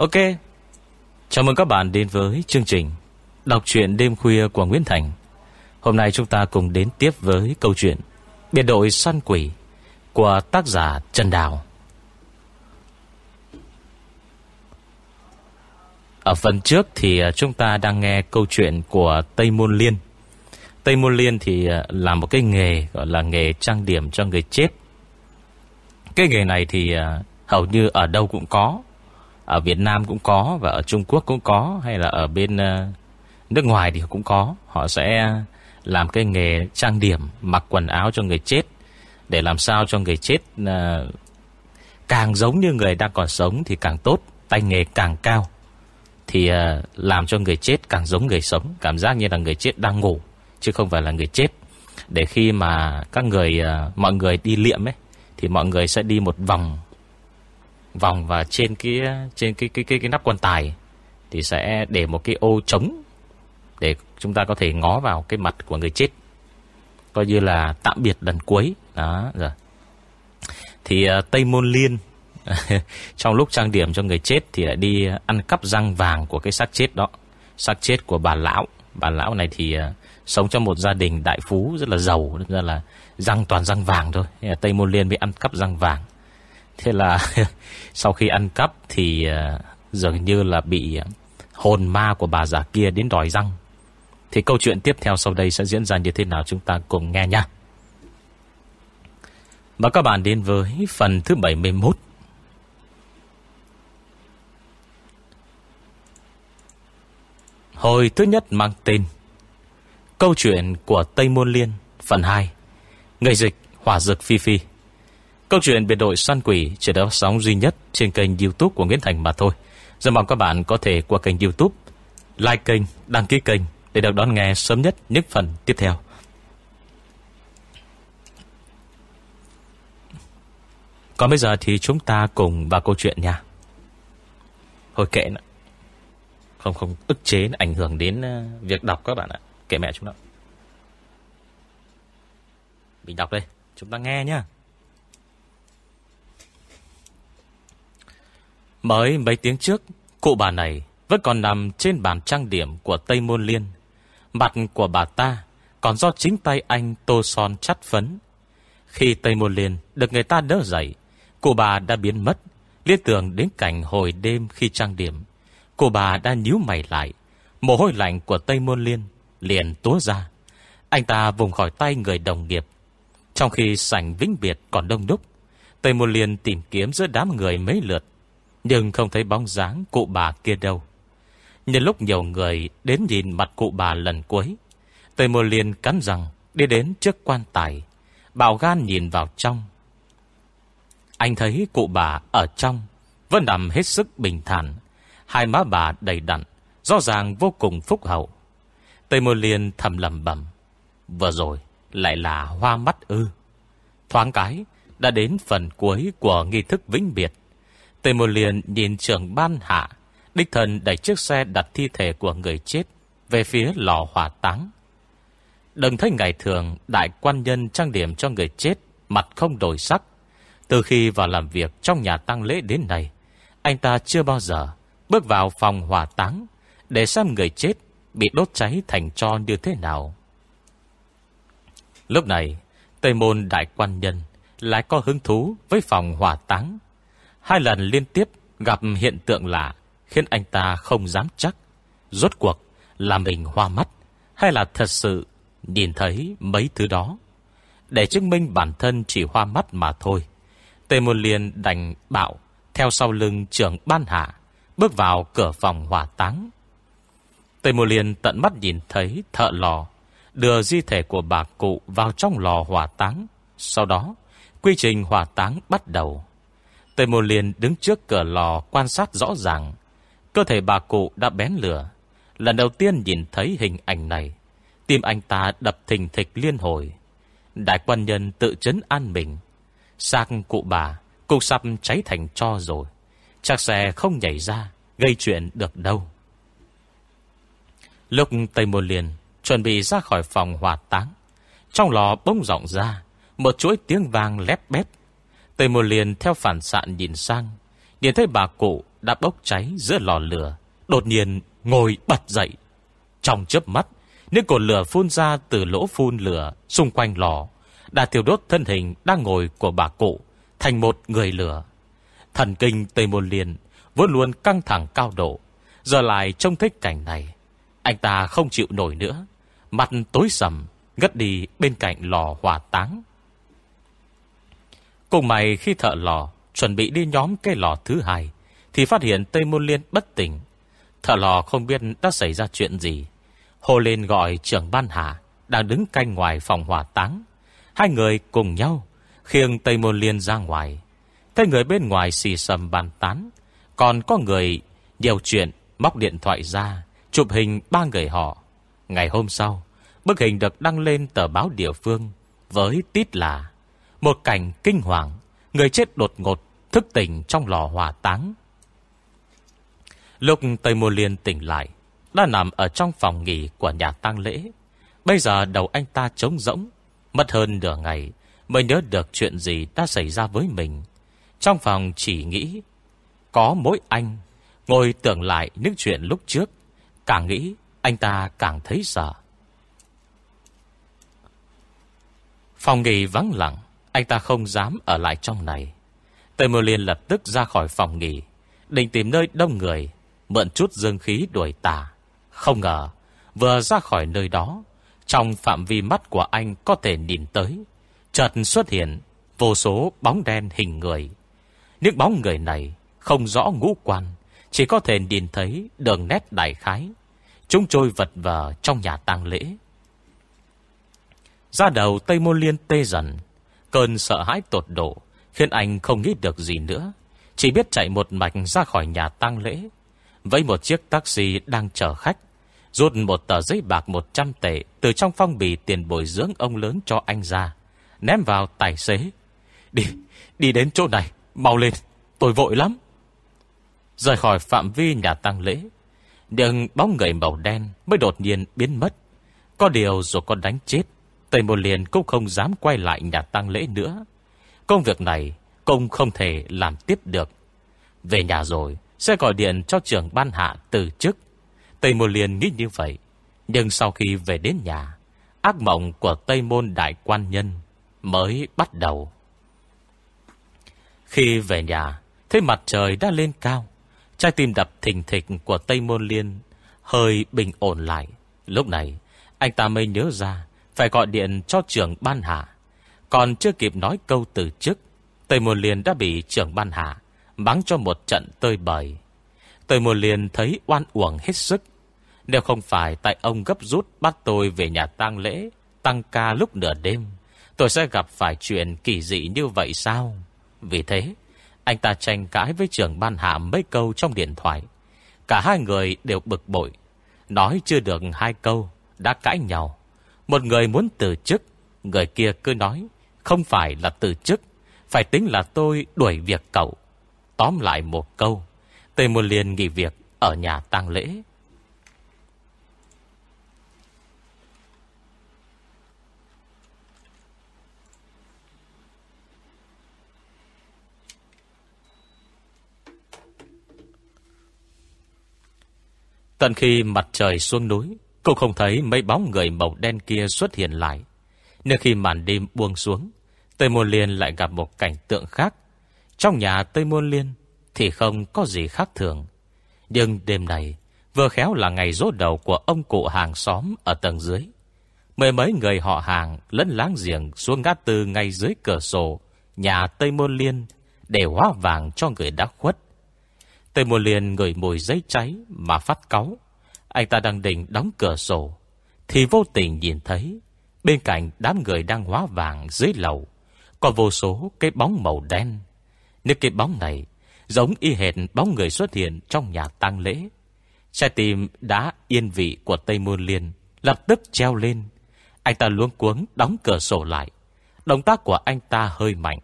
Ok. Chào mừng các bạn đến với chương trình Đọc truyện đêm khuya của Nguyễn Thành. Hôm nay chúng ta cùng đến tiếp với câu chuyện Biệt đội săn quỷ Của tác giả Trần Đào. Ở phần trước thì à, chúng ta đang nghe câu chuyện của Tây Môn Liên. Tây Môn Liên thì à, là một cái nghề, gọi là nghề trang điểm cho người chết. Cái nghề này thì à, hầu như ở đâu cũng có. Ở Việt Nam cũng có Và ở Trung Quốc cũng có, Hay là ở bên ờ, nước ngoài thì cũng có. Họ sẽ làm cái nghề trang điểm, Mặc quần áo cho người chết, Để làm sao cho người chết ờ, Càng giống như người đang còn sống Thì càng tốt, Tay nghề càng cao. Thì ờ, làm cho người chết càng giống người sống, Cảm giác như là người chết đang ngủ, Chứ không phải là người chết. Để khi mà các người Mọi người đi liệm ấy, Thì mọi người sẽ đi một vòng Vòng và trên cái Trên cái cái cái, cái nắp quan tài Thì sẽ để một cái ô trống Để chúng ta có thể ngó vào Cái mặt của người chết. Coi như là tạm biệt lần cuối. Đó rồi. Thì ờ, Tây Môn Liên Trong lúc trang điểm cho người chết Thì lại đi ăn cắp răng vàng Của cái xác chết đó. Xác chết của bà lão. Bà lão này thì ờ, sống trong một gia đình đại phú rất là giàu Nên ra là răng toàn răng vàng thôi. Tây Môn Liên bị ăn cắp răng vàng. Thế là sau khi ăn cắp thì ờ, dường như là bị hồn ma của bà già kia đến đòi răng. Thì câu chuyện tiếp theo sau đây sẽ diễn ra như thế nào chúng ta cùng nghe nha. Và các bạn đến với phần thứ 71. Hồi thứ nhất mang tên Câu chuyện của Tây Môn Liên, Phần 2 Người dịch Hỏa Dực Phi Phi Câu chuyện biệt đội săn quỷ chỉ được sóng duy nhất trên kênh youtube của Nguyễn Thành mà thôi. Rất mong các bạn có thể qua kênh youtube, like kênh, đăng ký kênh để được đón nghe sớm nhất những phần tiếp theo. Còn bây giờ thì chúng ta cùng vào câu chuyện nha. Thôi kệ nữa. Không không ức chế ảnh hưởng đến ờ, việc đọc các bạn ạ. Kệ mẹ chúng nó. Mình đọc đây, chúng ta nghe nhá. Mới mấy tiếng trước, cụ bà này vẫn còn nằm trên bàn trang điểm của Tây Môn Liên. Mặt của bà ta còn do chính tay anh tô son chắt phấn. Khi Tây Môn Liên được người ta đỡ dậy, cụ bà đã biến mất, liên tưởng đến cảnh hồi đêm khi trang điểm. Cụ bà đã nhíu mày lại, mồ hôi lạnh của Tây Môn Liên liền túa ra. Anh ta vùng khỏi tay người đồng nghiệp. Trong khi sảnh vĩnh biệt còn đông đúc, Tây Môn Liên tìm kiếm giữa đám người mấy lượt nhưng không thấy bóng dáng cụ bà kia đâu. Nhân lúc nhiều người đến nhìn mặt cụ bà lần cuối Tây Mô Liên cắn rằng Đi đến trước quan tài Bảo gan nhìn vào trong. Anh thấy cụ bà ở trong Vẫn nằm hết sức bình thản Hai má bà đầy đặn Rõ ràng vô cùng phúc hậu. Tây Mô Liên thầm lầm bẩm, Vừa rồi lại là hoa mắt ư. Thoáng cái Đã đến phần cuối của nghi thức vĩnh biệt. Tề Môn Liên nhìn trưởng ban hạ, đích thần đẩy chiếc xe đặt thi thể của người chết về phía lò hỏa táng. Đừng thấy ngày thường đại quan nhân trang điểm cho người chết, mặt không đổi sắc. Từ khi vào làm việc trong nhà tang lễ đến nay, anh ta chưa bao giờ bước vào phòng hỏa táng để xem người chết bị đốt cháy thành tro như thế nào. Lúc này, Tây Môn Đại Quan Nhân lại có hứng thú với phòng hỏa táng Hai lần liên tiếp gặp hiện tượng lạ khiến anh ta không dám chắc. Rốt cuộc là mình hoa mắt hay là thật sự nhìn thấy mấy thứ đó. Để chứng minh bản thân chỉ hoa mắt mà thôi. Tề Môn Liên đành bảo theo sau lưng trưởng ban hạ bước vào cửa phòng hỏa táng. Tề Môn Liên tận mắt nhìn thấy thợ lò đưa di thể của bà cụ vào trong lò hỏa táng. Sau đó, quy trình hỏa táng bắt đầu. Tây Môn Liên đứng trước cửa lò quan sát rõ ràng. Cơ thể bà cụ đã bén lửa. Lần đầu tiên nhìn thấy hình ảnh này, tim anh ta đập thình thịch liên hồi. Đại quan nhân tự chấn an mình. Sang cụ bà, cục sắp cháy thành cho rồi. Chắc sẽ không nhảy ra, gây chuyện được đâu. Lúc Tây Môn Liên chuẩn bị ra khỏi phòng hỏa táng, trong lò bông rộng ra, một chuỗi tiếng vang lép bép Tây Môn Liên theo phản xạ nhìn sang, nhìn thấy bà cụ đã bốc cháy giữa lò lửa Đột nhiên ngồi bật dậy. Trong chớp mắt Những cột lửa phun ra từ lỗ phun lửa Xung quanh lò Đã thiêu đốt thân hình đang ngồi của bà cụ Thành một người lửa. Thần kinh Tây Môn Liên Vốn luôn căng thẳng cao độ Giờ lại trông thấy cảnh này. Anh ta không chịu nổi nữa Mặt tối sầm Ngất đi bên cạnh lò hỏa táng. Cùng mày khi thợ lò, Chuẩn bị đi nhóm cái lò thứ hai, Thì phát hiện Tây Môn Liên bất tỉnh. Thợ lò không biết đã xảy ra chuyện gì. Hồ lên gọi trưởng ban hạ, Đang đứng canh ngoài phòng hỏa táng. Hai người cùng nhau, Khiêng Tây Môn Liên ra ngoài. Thấy người bên ngoài xì sầm bàn tán. Còn có người nhiều chuyện, Móc điện thoại ra, Chụp hình ba người họ. Ngày hôm sau, Bức hình được đăng lên tờ báo địa phương Với tít là một cảnh kinh hoàng, Người chết đột ngột, Thức tỉnh trong lò hỏa táng. Lúc Tây Mô Liên tỉnh lại, Đã nằm ở trong phòng nghỉ của nhà tang lễ. Bây giờ đầu anh ta trống rỗng, Mất hơn nửa ngày Mới nhớ được chuyện gì đã xảy ra với mình. Trong phòng chỉ nghĩ, Có mỗi anh, Ngồi tưởng lại những chuyện lúc trước, Càng nghĩ Anh ta càng thấy sợ. Phòng nghỉ vắng lặng anh ta không dám ở lại trong này. Tây Mô Liên lập tức ra khỏi phòng nghỉ, Định tìm nơi đông người, Mượn chút dương khí đuổi tà. Không ngờ, Vừa ra khỏi nơi đó, Trong phạm vi mắt của anh có thể nhìn tới, Chợt xuất hiện Vô số bóng đen hình người. Những bóng người này Không rõ ngũ quan, Chỉ có thể nhìn thấy đường nét đại khái. Chúng trôi vật vờ trong nhà tang lễ. Ra đầu Tây Môn Liên tê dần Cơn sợ hãi tột độ Khiến anh không nghĩ được gì nữa. Chỉ biết chạy một mạch ra khỏi nhà tang lễ. Với một chiếc taxi đang chờ khách Rút một tờ giấy bạc 100 tệ Từ trong phong bì tiền bồi dưỡng ông lớn cho anh ra Ném vào tài xế. Đi, đi đến chỗ này Mau lên, tôi vội lắm. Rời khỏi phạm vi nhà tang lễ Nhưng bóng người màu đen Mới đột nhiên biến mất. Có điều rồi con đánh chết Tây Môn Liên cũng không dám quay lại nhà tang lễ nữa. Công việc này Công không thể làm tiếp được. Về nhà rồi, Sẽ gọi điện cho trưởng ban hạ từ chức. Tây Môn Liên nghĩ như vậy, Nhưng sau khi về đến nhà, Ác mộng của Tây Môn Đại Quan Nhân Mới bắt đầu. Khi về nhà, Thấy mặt trời đã lên cao, Trái tim đập thình thịch của Tây Môn Liên Hơi bình ổn lại. Lúc này, Anh ta mới nhớ ra phải gọi điện cho trưởng ban hạ. Còn chưa kịp nói câu từ chức Tây Môn Liên đã bị trưởng ban hạ Bắn cho một trận tơi bời. Tây Môn Liên thấy oan uổng hết sức. Nếu không phải tại ông gấp rút Bắt tôi về nhà tang lễ, Tăng ca lúc nửa đêm, Tôi sẽ gặp phải chuyện kỳ dị như vậy sao? Vì thế, Anh ta tranh cãi với trưởng ban hạ Mấy câu trong điện thoại. Cả hai người đều bực bội, Nói chưa được hai câu, Đã cãi nhau. Một người muốn từ chức. Người kia cứ nói, không phải là từ chức, Phải tính là tôi đuổi việc cậu. Tóm lại một câu, Tề Môn Liên nghỉ việc ở nhà tang lễ. Tận khi mặt trời xuống núi Cô không thấy mấy bóng người màu đen kia xuất hiện lại Nếu khi màn đêm buông xuống, Tây Môn Liên lại gặp một cảnh tượng khác. Trong nhà Tây Môn Liên thì không có gì khác thường. Nhưng đêm này vừa khéo là ngày rốt đầu của ông cụ hàng xóm ở tầng dưới. Mười mấy người họ hàng lẫn láng giềng xuống ngã tư ngay dưới cửa sổ nhà Tây Môn Liên để hóa vàng cho người đã khuất. Tây Môn Liên ngửi mùi giấy cháy mà phát cáu. Anh ta đang định đóng cửa sổ thì vô tình nhìn thấy bên cạnh đám người đang hóa vàng dưới lầu có vô số cái bóng màu đen. Nếu cái bóng này giống y hệt bóng người xuất hiện trong nhà tang lễ, trái tim đã yên vị của Tây Môn Liên lập tức treo lên. Anh ta luống cuống đóng cửa sổ lại. Động tác của anh ta hơi mạnh.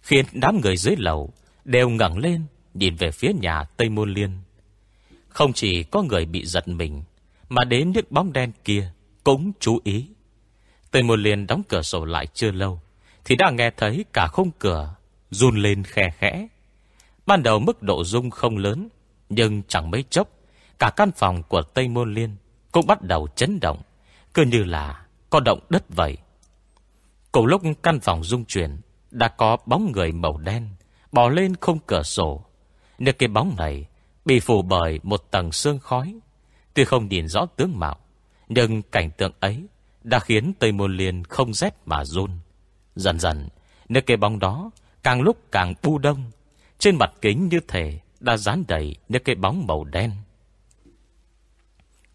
Khiến đám người dưới lầu đều ngẩng lên nhìn về phía nhà Tây Môn Liên. Không chỉ có người bị giật mình, mà đến những bóng đen kia cũng chú ý. Tây Môn Liên đóng cửa sổ lại chưa lâu Thì đã nghe thấy cả khung cửa Run lên khe khẽ. Ban đầu mức độ rung không lớn Nhưng chẳng mấy chốc Cả căn phòng của Tây Môn Liên Cũng bắt đầu chấn động Cứ như là có động đất vậy. Cùng lúc căn phòng rung chuyển Đã có bóng người màu đen Bò lên không cửa sổ. Nếu cái bóng này Bị phủ bởi một tầng sương khói. Tuy không nhìn rõ tướng mạo, Nhưng cảnh tượng ấy Đã khiến Tây Môn Liên không rét mà run. Dần dần Nơi cái bóng đó càng lúc càng bu đông. Trên mặt kính như thể Đã dán đầy những cái bóng màu đen.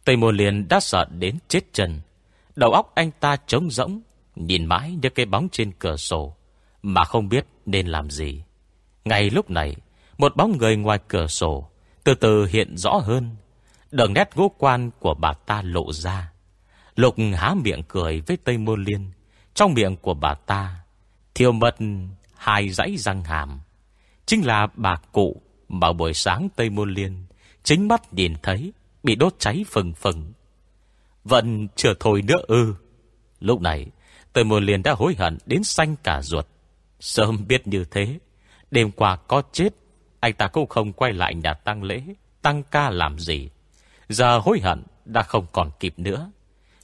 Tây Môn Liên đã sợ đến chết chân. Đầu óc anh ta trống rỗng, Nhìn mãi những cái bóng trên cửa sổ, Mà không biết nên làm gì. Ngay lúc này, Một bóng người ngoài cửa sổ từ từ hiện rõ hơn. Đường nét ngũ quan của bà ta lộ ra. Lục há miệng cười với Tây Môn Liên. Trong miệng của bà ta, Thiêu mật hai dãy răng hàm. Chính là bà cụ Mà buổi sáng Tây Môn Liên Chính mắt nhìn thấy Bị đốt cháy phừng phừng. Vẫn chưa thôi nữa ư. Lúc này, Tây Môn Liên đã hối hận đến xanh cả ruột. Sớm biết như thế, Đêm qua có chết anh ta cũng không quay lại nhà tăng lễ. Tăng ca làm gì? Giờ hối hận đã không còn kịp nữa.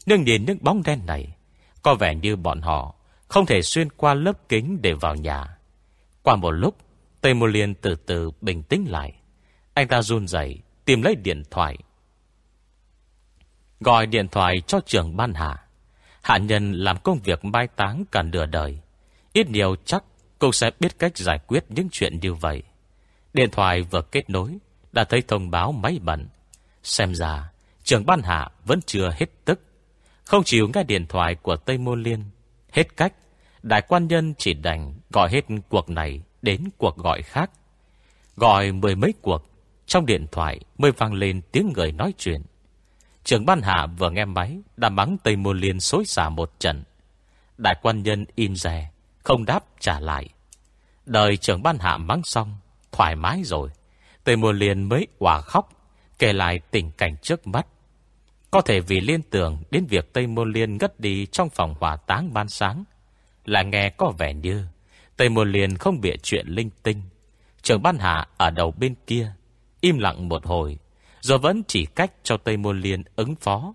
Nhưng nhìn những bóng đen này, Có vẻ như bọn họ Không thể xuyên qua lớp kính để vào nhà. Qua một lúc, Tây Mô Liên từ từ bình tĩnh lại. Anh ta run rẩy, Tìm lấy điện thoại. Gọi điện thoại cho trường Ban Hạ. Hạ nhân làm công việc mai táng cả nửa đời. Ít nhiều chắc Cô sẽ biết cách giải quyết những chuyện như vậy. Điện thoại vừa kết nối, Đã thấy thông báo máy bận. Xem ra, Trường Ban Hạ vẫn chưa hết tức. Không chịu nghe điện thoại của Tây Môn Liên. Hết cách, Đại quan nhân chỉ đành gọi hết cuộc này Đến cuộc gọi khác. Gọi mười mấy cuộc, Trong điện thoại mới vang lên tiếng người nói chuyện. Trường Ban Hạ vừa nghe máy, Đã mắng Tây Môn Liên xối xả một trận. Đại quan nhân im rè Không đáp trả lại. Đời trường Ban Hạ mắng xong Thoải mái rồi. Tây Môn Liên mới quả khóc, Kể lại tình cảnh trước mắt. Có thể vì liên tưởng Đến việc Tây Môn Liên ngất đi Trong phòng hỏa táng ban sáng, Là nghe có vẻ như Tây Môn Liên không bịa chuyện linh tinh. Trường Ban Hạ ở đầu bên kia, Im lặng một hồi, Rồi vẫn chỉ cách cho Tây Môn Liên ứng phó.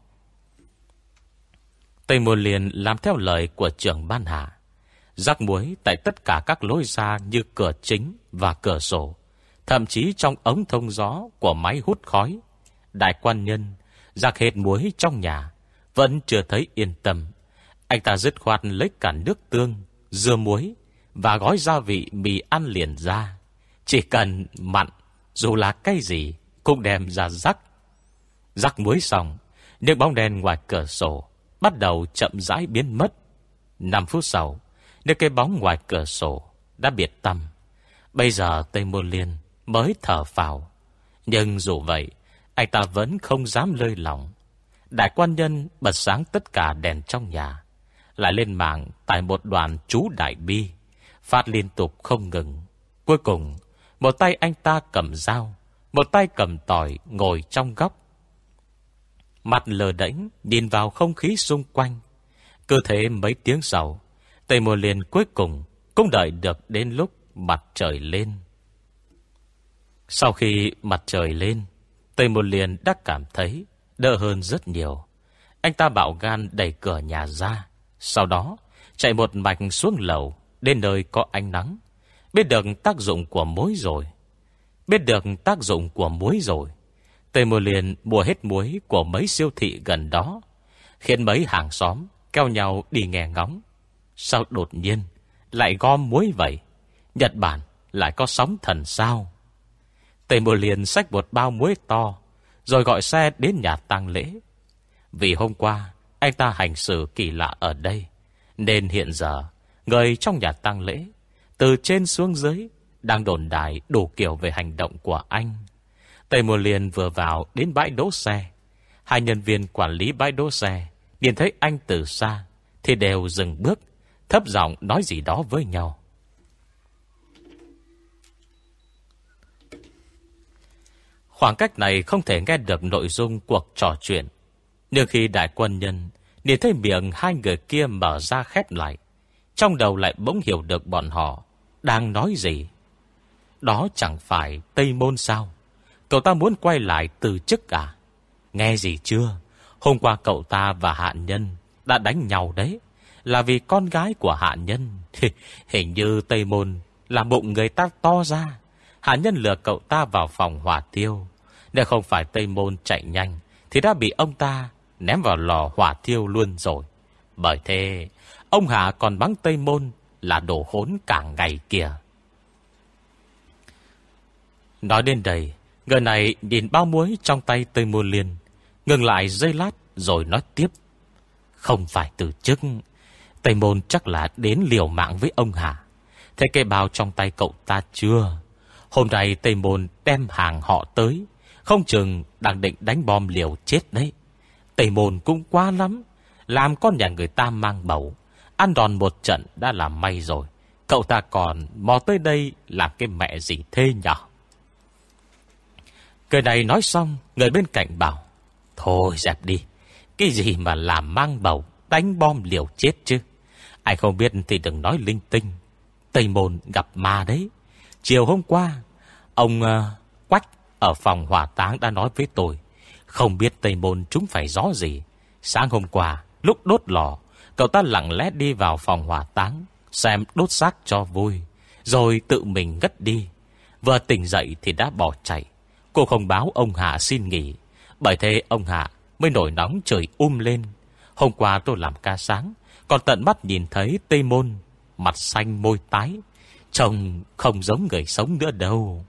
Tây Môn Liên làm theo lời của trưởng Ban Hạ. Rắc muối tại tất cả các lối ra như cửa chính và cửa sổ, Thậm chí trong ống thông gió của máy hút khói. Đại quan nhân Rắc hết muối trong nhà, Vẫn chưa thấy yên tâm. Anh ta dứt khoát lấy cả nước tương, Dưa muối Và gói gia vị mì ăn liền ra. Chỉ cần mặn, Dù là cái gì, Cũng đem ra rắc. Rắc muối xong, Những bóng đèn ngoài cửa sổ Bắt đầu chậm rãi biến mất. 5 phút sau nếu cái bóng ngoài cửa sổ Đã biệt tâm Bây giờ Tây Môn Liên mới thở phào. Nhưng dù vậy, anh ta vẫn không dám lơi lòng. Đại quan nhân bật sáng tất cả đèn trong nhà. Lại lên mạng tại một đoàn chú đại bi. Phát liên tục không ngừng. Cuối cùng, một tay anh ta cầm dao, một tay cầm tỏi ngồi trong góc. Mặt lờ đẩy nhìn vào không khí xung quanh. Cơ thể mấy tiếng sau, Tây Mô Liên cuối cùng cũng đợi được đến lúc mặt trời lên. Sau khi mặt trời lên, Tây Môn Liên đã cảm thấy đỡ hơn rất nhiều. Anh ta bạo gan đẩy cửa nhà ra, sau đó chạy một mạch xuống lầu đến nơi có ánh nắng. Biết được tác dụng của muối rồi. Biết được tác dụng của muối rồi. Tây Môn Liên mua hết muối của mấy siêu thị gần đó, khiến mấy hàng xóm kêu nhau đi nghe ngóng. Sao đột nhiên lại gom muối vậy? Nhật Bản lại có sóng thần sao? Tề mùa liền xách một bao muối to, Rồi gọi xe đến nhà tang lễ Vì hôm qua, Anh ta hành xử kỳ lạ ở đây, Nên hiện giờ, Người trong nhà tang lễ, Từ trên xuống dưới, Đang đồn đại đủ kiểu về hành động của anh Tề mùa liền vừa vào Đến bãi đỗ xe Hai nhân viên quản lý bãi đỗ xe Nhìn thấy anh từ xa, Thì đều dừng bước Thấp giọng nói gì đó với nhau. Khoảng cách này không thể nghe được nội dung cuộc trò chuyện. Nhưng khi đại quân nhân nhìn thấy miệng hai người kia mở ra khép lại, trong đầu lại bỗng hiểu được bọn họ đang nói gì. Đó chẳng phải Tây Môn sao? Cậu ta muốn quay lại từ chức à? Nghe gì chưa? Hôm qua cậu ta và hạ nhân Đã đánh nhau đấy. Là vì con gái của hạ nhân. Hình như Tây Môn Là bụng người ta to ra. Hạ nhân lừa cậu ta vào phòng hỏa tiêu Nếu không phải Tây Môn chạy nhanh, Thì đã bị ông ta Ném vào lò hỏa tiêu luôn rồi. Bởi thế, Ông Hạ còn bắn Tây Môn Là đổ hốn cả ngày kìa. Nói đến đây, Người này nhìn bao muối trong tay Tây Môn Liên Ngừng lại dây lát Rồi nói tiếp. Không phải từ chức Tây Môn chắc là đến liều mạng với ông hả? Thế cây bao trong tay cậu ta chưa? Hôm nay Tây Môn đem hàng họ tới. Không chừng đang định đánh bom liều chết đấy. Tây Môn cũng quá lắm. Làm con nhà người ta mang bầu. Ăn đòn một trận đã là may rồi. Cậu ta còn mò tới đây Làm cái mẹ gì thế nhở? Cười này nói xong, Người bên cạnh bảo, Thôi dẹp đi. Cái gì mà làm mang bầu, Đánh bom liều chết chứ? Ai không biết thì đừng nói linh tinh. Tây Môn gặp ma đấy. Chiều hôm qua Ông uh, Quách ở phòng hỏa táng đã nói với tôi Không biết Tây Môn chúng phải gió gì. Sáng hôm qua Lúc đốt lò Cậu ta lặng lẽ đi vào phòng hỏa táng Xem đốt xác cho vui Rồi tự mình ngất đi. Vừa tỉnh dậy thì đã bỏ chạy. Cô không báo ông Hạ xin nghỉ. Bởi thế ông Hạ mới nổi nóng trời um lên. Hôm qua tôi làm ca sáng còn tận mắt nhìn thấy Tây Môn, Mặt xanh môi tái, Trông không giống người sống nữa đâu.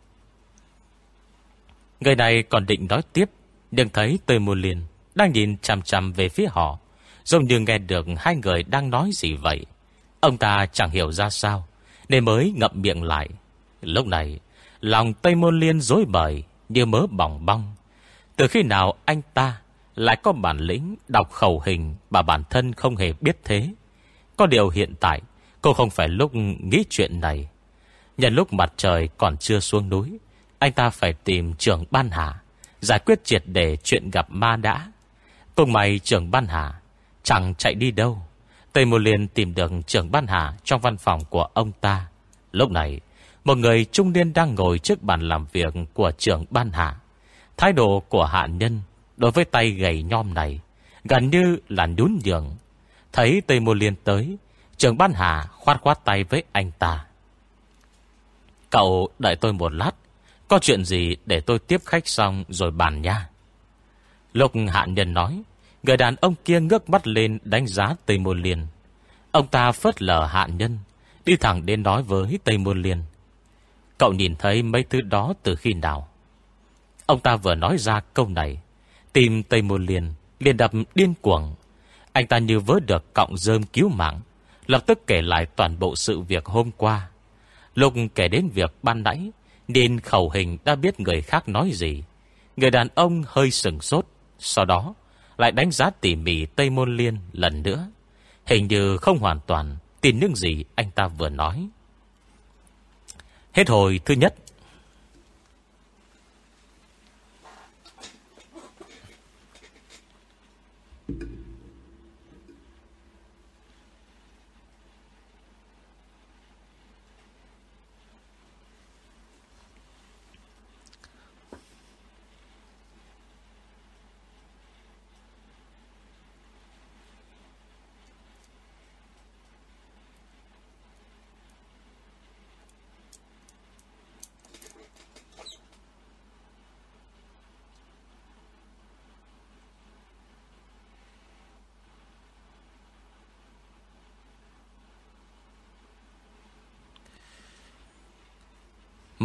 Người này còn định nói tiếp, Nhưng thấy Tây Môn liền Đang nhìn chằm chằm về phía họ, Giống như nghe được hai người đang nói gì vậy. Ông ta chẳng hiểu ra sao, Nên mới ngậm miệng lại. Lúc này, Lòng Tây Môn Liên dối bời Như mớ bỏng bong. Từ khi nào anh ta lại có bản lĩnh đọc khẩu hình Mà bản thân không hề biết thế. Có điều hiện tại, Cô không phải lúc nghĩ chuyện này. Nhân lúc mặt trời còn chưa xuống núi, Anh ta phải tìm trưởng Ban Hà Giải quyết triệt để chuyện gặp ma đã. Cùng mày trưởng Ban Hà Chẳng chạy đi đâu. Tây Mô Liên tìm được trưởng Ban Hà Trong văn phòng của ông ta. Lúc này, Một người trung niên đang ngồi trước bàn làm việc Của trưởng Ban Hà Thái độ của hạ nhân Đối với tay gầy nhom này Gần như là nhún nhường Thấy Tây Mô Liên tới trường Ban Hà khoát khoát tay với anh ta Cậu đợi tôi một lát Có chuyện gì để tôi tiếp khách xong rồi bàn nha lục hạn nhân nói Người đàn ông kia ngước mắt lên đánh giá Tây Môn Liên. Ông ta phớt lờ hạn nhân, đi thẳng đến nói với Tây Môn Liên. Cậu nhìn thấy mấy thứ đó từ khi nào? Ông ta vừa nói ra câu này, tìm Tây Môn Liên liền đập điên cuồng. Anh ta như vớ được cọng rơm cứu mạng, lập tức kể lại toàn bộ sự việc hôm qua. lục kể đến việc ban nãy, nên khẩu hình đã biết người khác nói gì. Người đàn ông hơi sừng sốt, sau đó lại đánh giá tỉ mỉ Tây Môn Liên lần nữa. Hình như không hoàn toàn tin những gì anh ta vừa nói. Hết hồi thứ nhất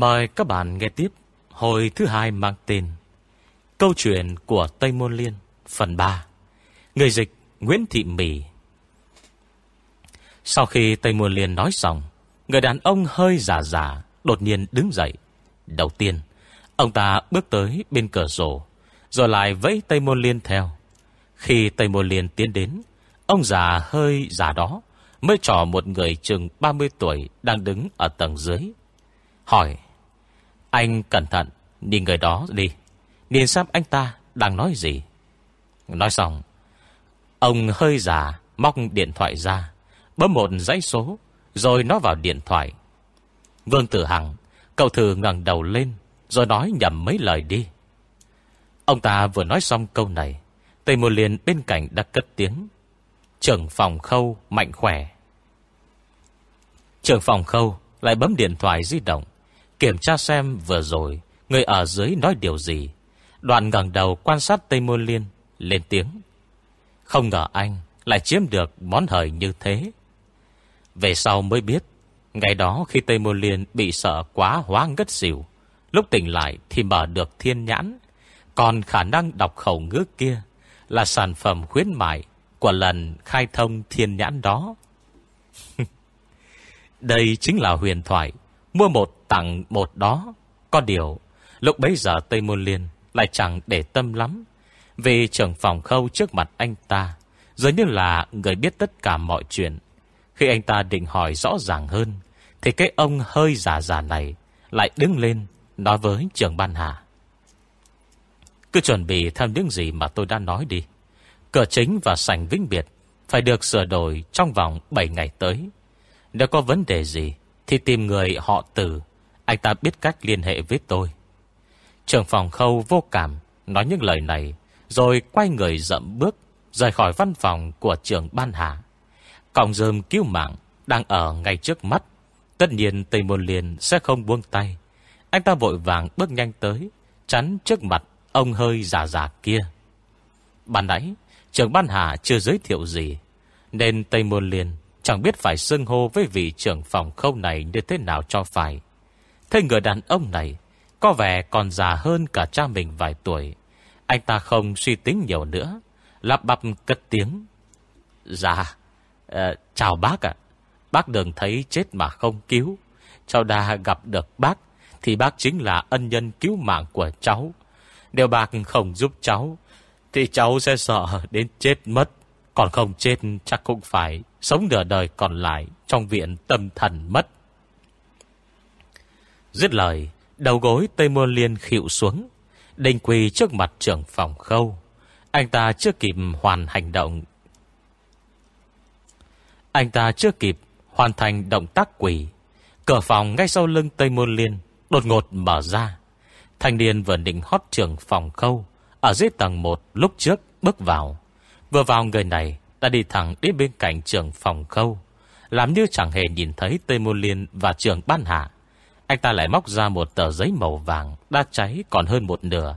Mời các bạn nghe tiếp hồi thứ hai mang tên Câu chuyện của Tây Môn Liên, phần 3 Người dịch Nguyễn Thị Mì. Sau khi Tây Môn Liên nói xong, Người đàn ông hơi giả giả Đột nhiên đứng dậy. Đầu tiên, Ông ta bước tới bên cửa sổ, Rồi lại vẫy Tây Môn Liên theo. Khi Tây Môn Liên tiến đến, Ông già hơi già đó Mới trò một người chừng 30 tuổi Đang đứng ở tầng dưới, Hỏi anh cẩn thận Nhìn người đó đi. Nhìn xem anh ta đang nói gì. Nói xong, Ông hơi già, Móc điện thoại ra, Bấm một dãy số, Rồi nó vào điện thoại. Vương Tử Hằng, Cậu thử ngẩng đầu lên, Rồi nói nhầm mấy lời đi. Ông ta vừa nói xong câu này, Tây Môn Liên bên cạnh đã cất tiếng. Trưởng phòng khâu mạnh khỏe. Trưởng phòng khâu lại bấm điện thoại di động. Kiểm tra xem vừa rồi Người ở dưới nói điều gì. Đoạn ngẩng đầu quan sát Tây Môn Liên, Lên tiếng. Không ngờ anh lại chiếm được món hời như thế. Về sau mới biết, Ngày đó khi Tây Môn Liên bị sợ quá hóa ngất xỉu, Lúc tỉnh lại thì mở được thiên nhãn. Còn khả năng đọc khẩu ngữ kia Là sản phẩm khuyến mại Của lần khai thông thiên nhãn đó. Đây chính là huyền thoại Mua một tặng một đó. Có điều, Lúc bấy giờ Tây Môn Liên Lại chẳng để tâm lắm. Vì trưởng phòng khâu trước mặt anh ta, Dường như là người biết tất cả mọi chuyện. Khi anh ta định hỏi rõ ràng hơn, Thì cái ông hơi già già này Lại đứng lên Nói với trưởng ban hà Cứ chuẩn bị theo những gì mà tôi đã nói đi. Cửa chính và sảnh vĩnh biệt Phải được sửa đổi trong vòng 7 ngày tới. Nếu có vấn đề gì thì tìm người họ tử. Anh ta biết cách liên hệ với tôi. Trưởng phòng khâu vô cảm Nói những lời này, Rồi quay người dậm bước Rời khỏi văn phòng của trưởng ban hạ. Còng dơm cứu mạng Đang ở ngay trước mắt. Tất nhiên Tây Môn Liên sẽ không buông tay. Anh ta vội vàng bước nhanh tới, Chắn trước mặt ông hơi già già kia. Ban nãy, Trưởng ban hạ chưa giới thiệu gì, Nên Tây Môn Liên Chẳng biết phải xưng hô với vị trưởng phòng khâu này Như thế nào cho phải. Thế người đàn ông này Có vẻ còn già hơn cả cha mình vài tuổi. Anh ta không suy tính nhiều nữa lạp bắp cất tiếng. Dạ uh, Chào bác ạ. Bác đừng thấy chết mà không cứu. Cháu đã gặp được bác Thì bác chính là ân nhân cứu mạng của cháu. Nếu bác không giúp cháu Thì cháu sẽ sợ đến chết mất. Còn không chết, chắc cũng phải Sống nửa đời còn lại Trong viện tâm thần mất Dứt lời, Đầu gối Tây Môn Liên khịu xuống, Đinh quỳ trước mặt trưởng phòng khâu anh ta chưa kịp hoàn hành động. Anh ta chưa kịp hoàn thành động tác quỷ. Cửa phòng ngay sau lưng Tây Môn Liên đột ngột mở ra. Thanh niên vừa định hót trưởng phòng khâu, ở dưới tầng 1 lúc trước bước vào. Vừa vào người này đã đi thẳng đến bên cạnh trường phòng khâu. Làm như chẳng hề nhìn thấy Tây Môn Liên và trường ban hạ. Anh ta lại móc ra một tờ giấy màu vàng, đã cháy còn hơn một nửa.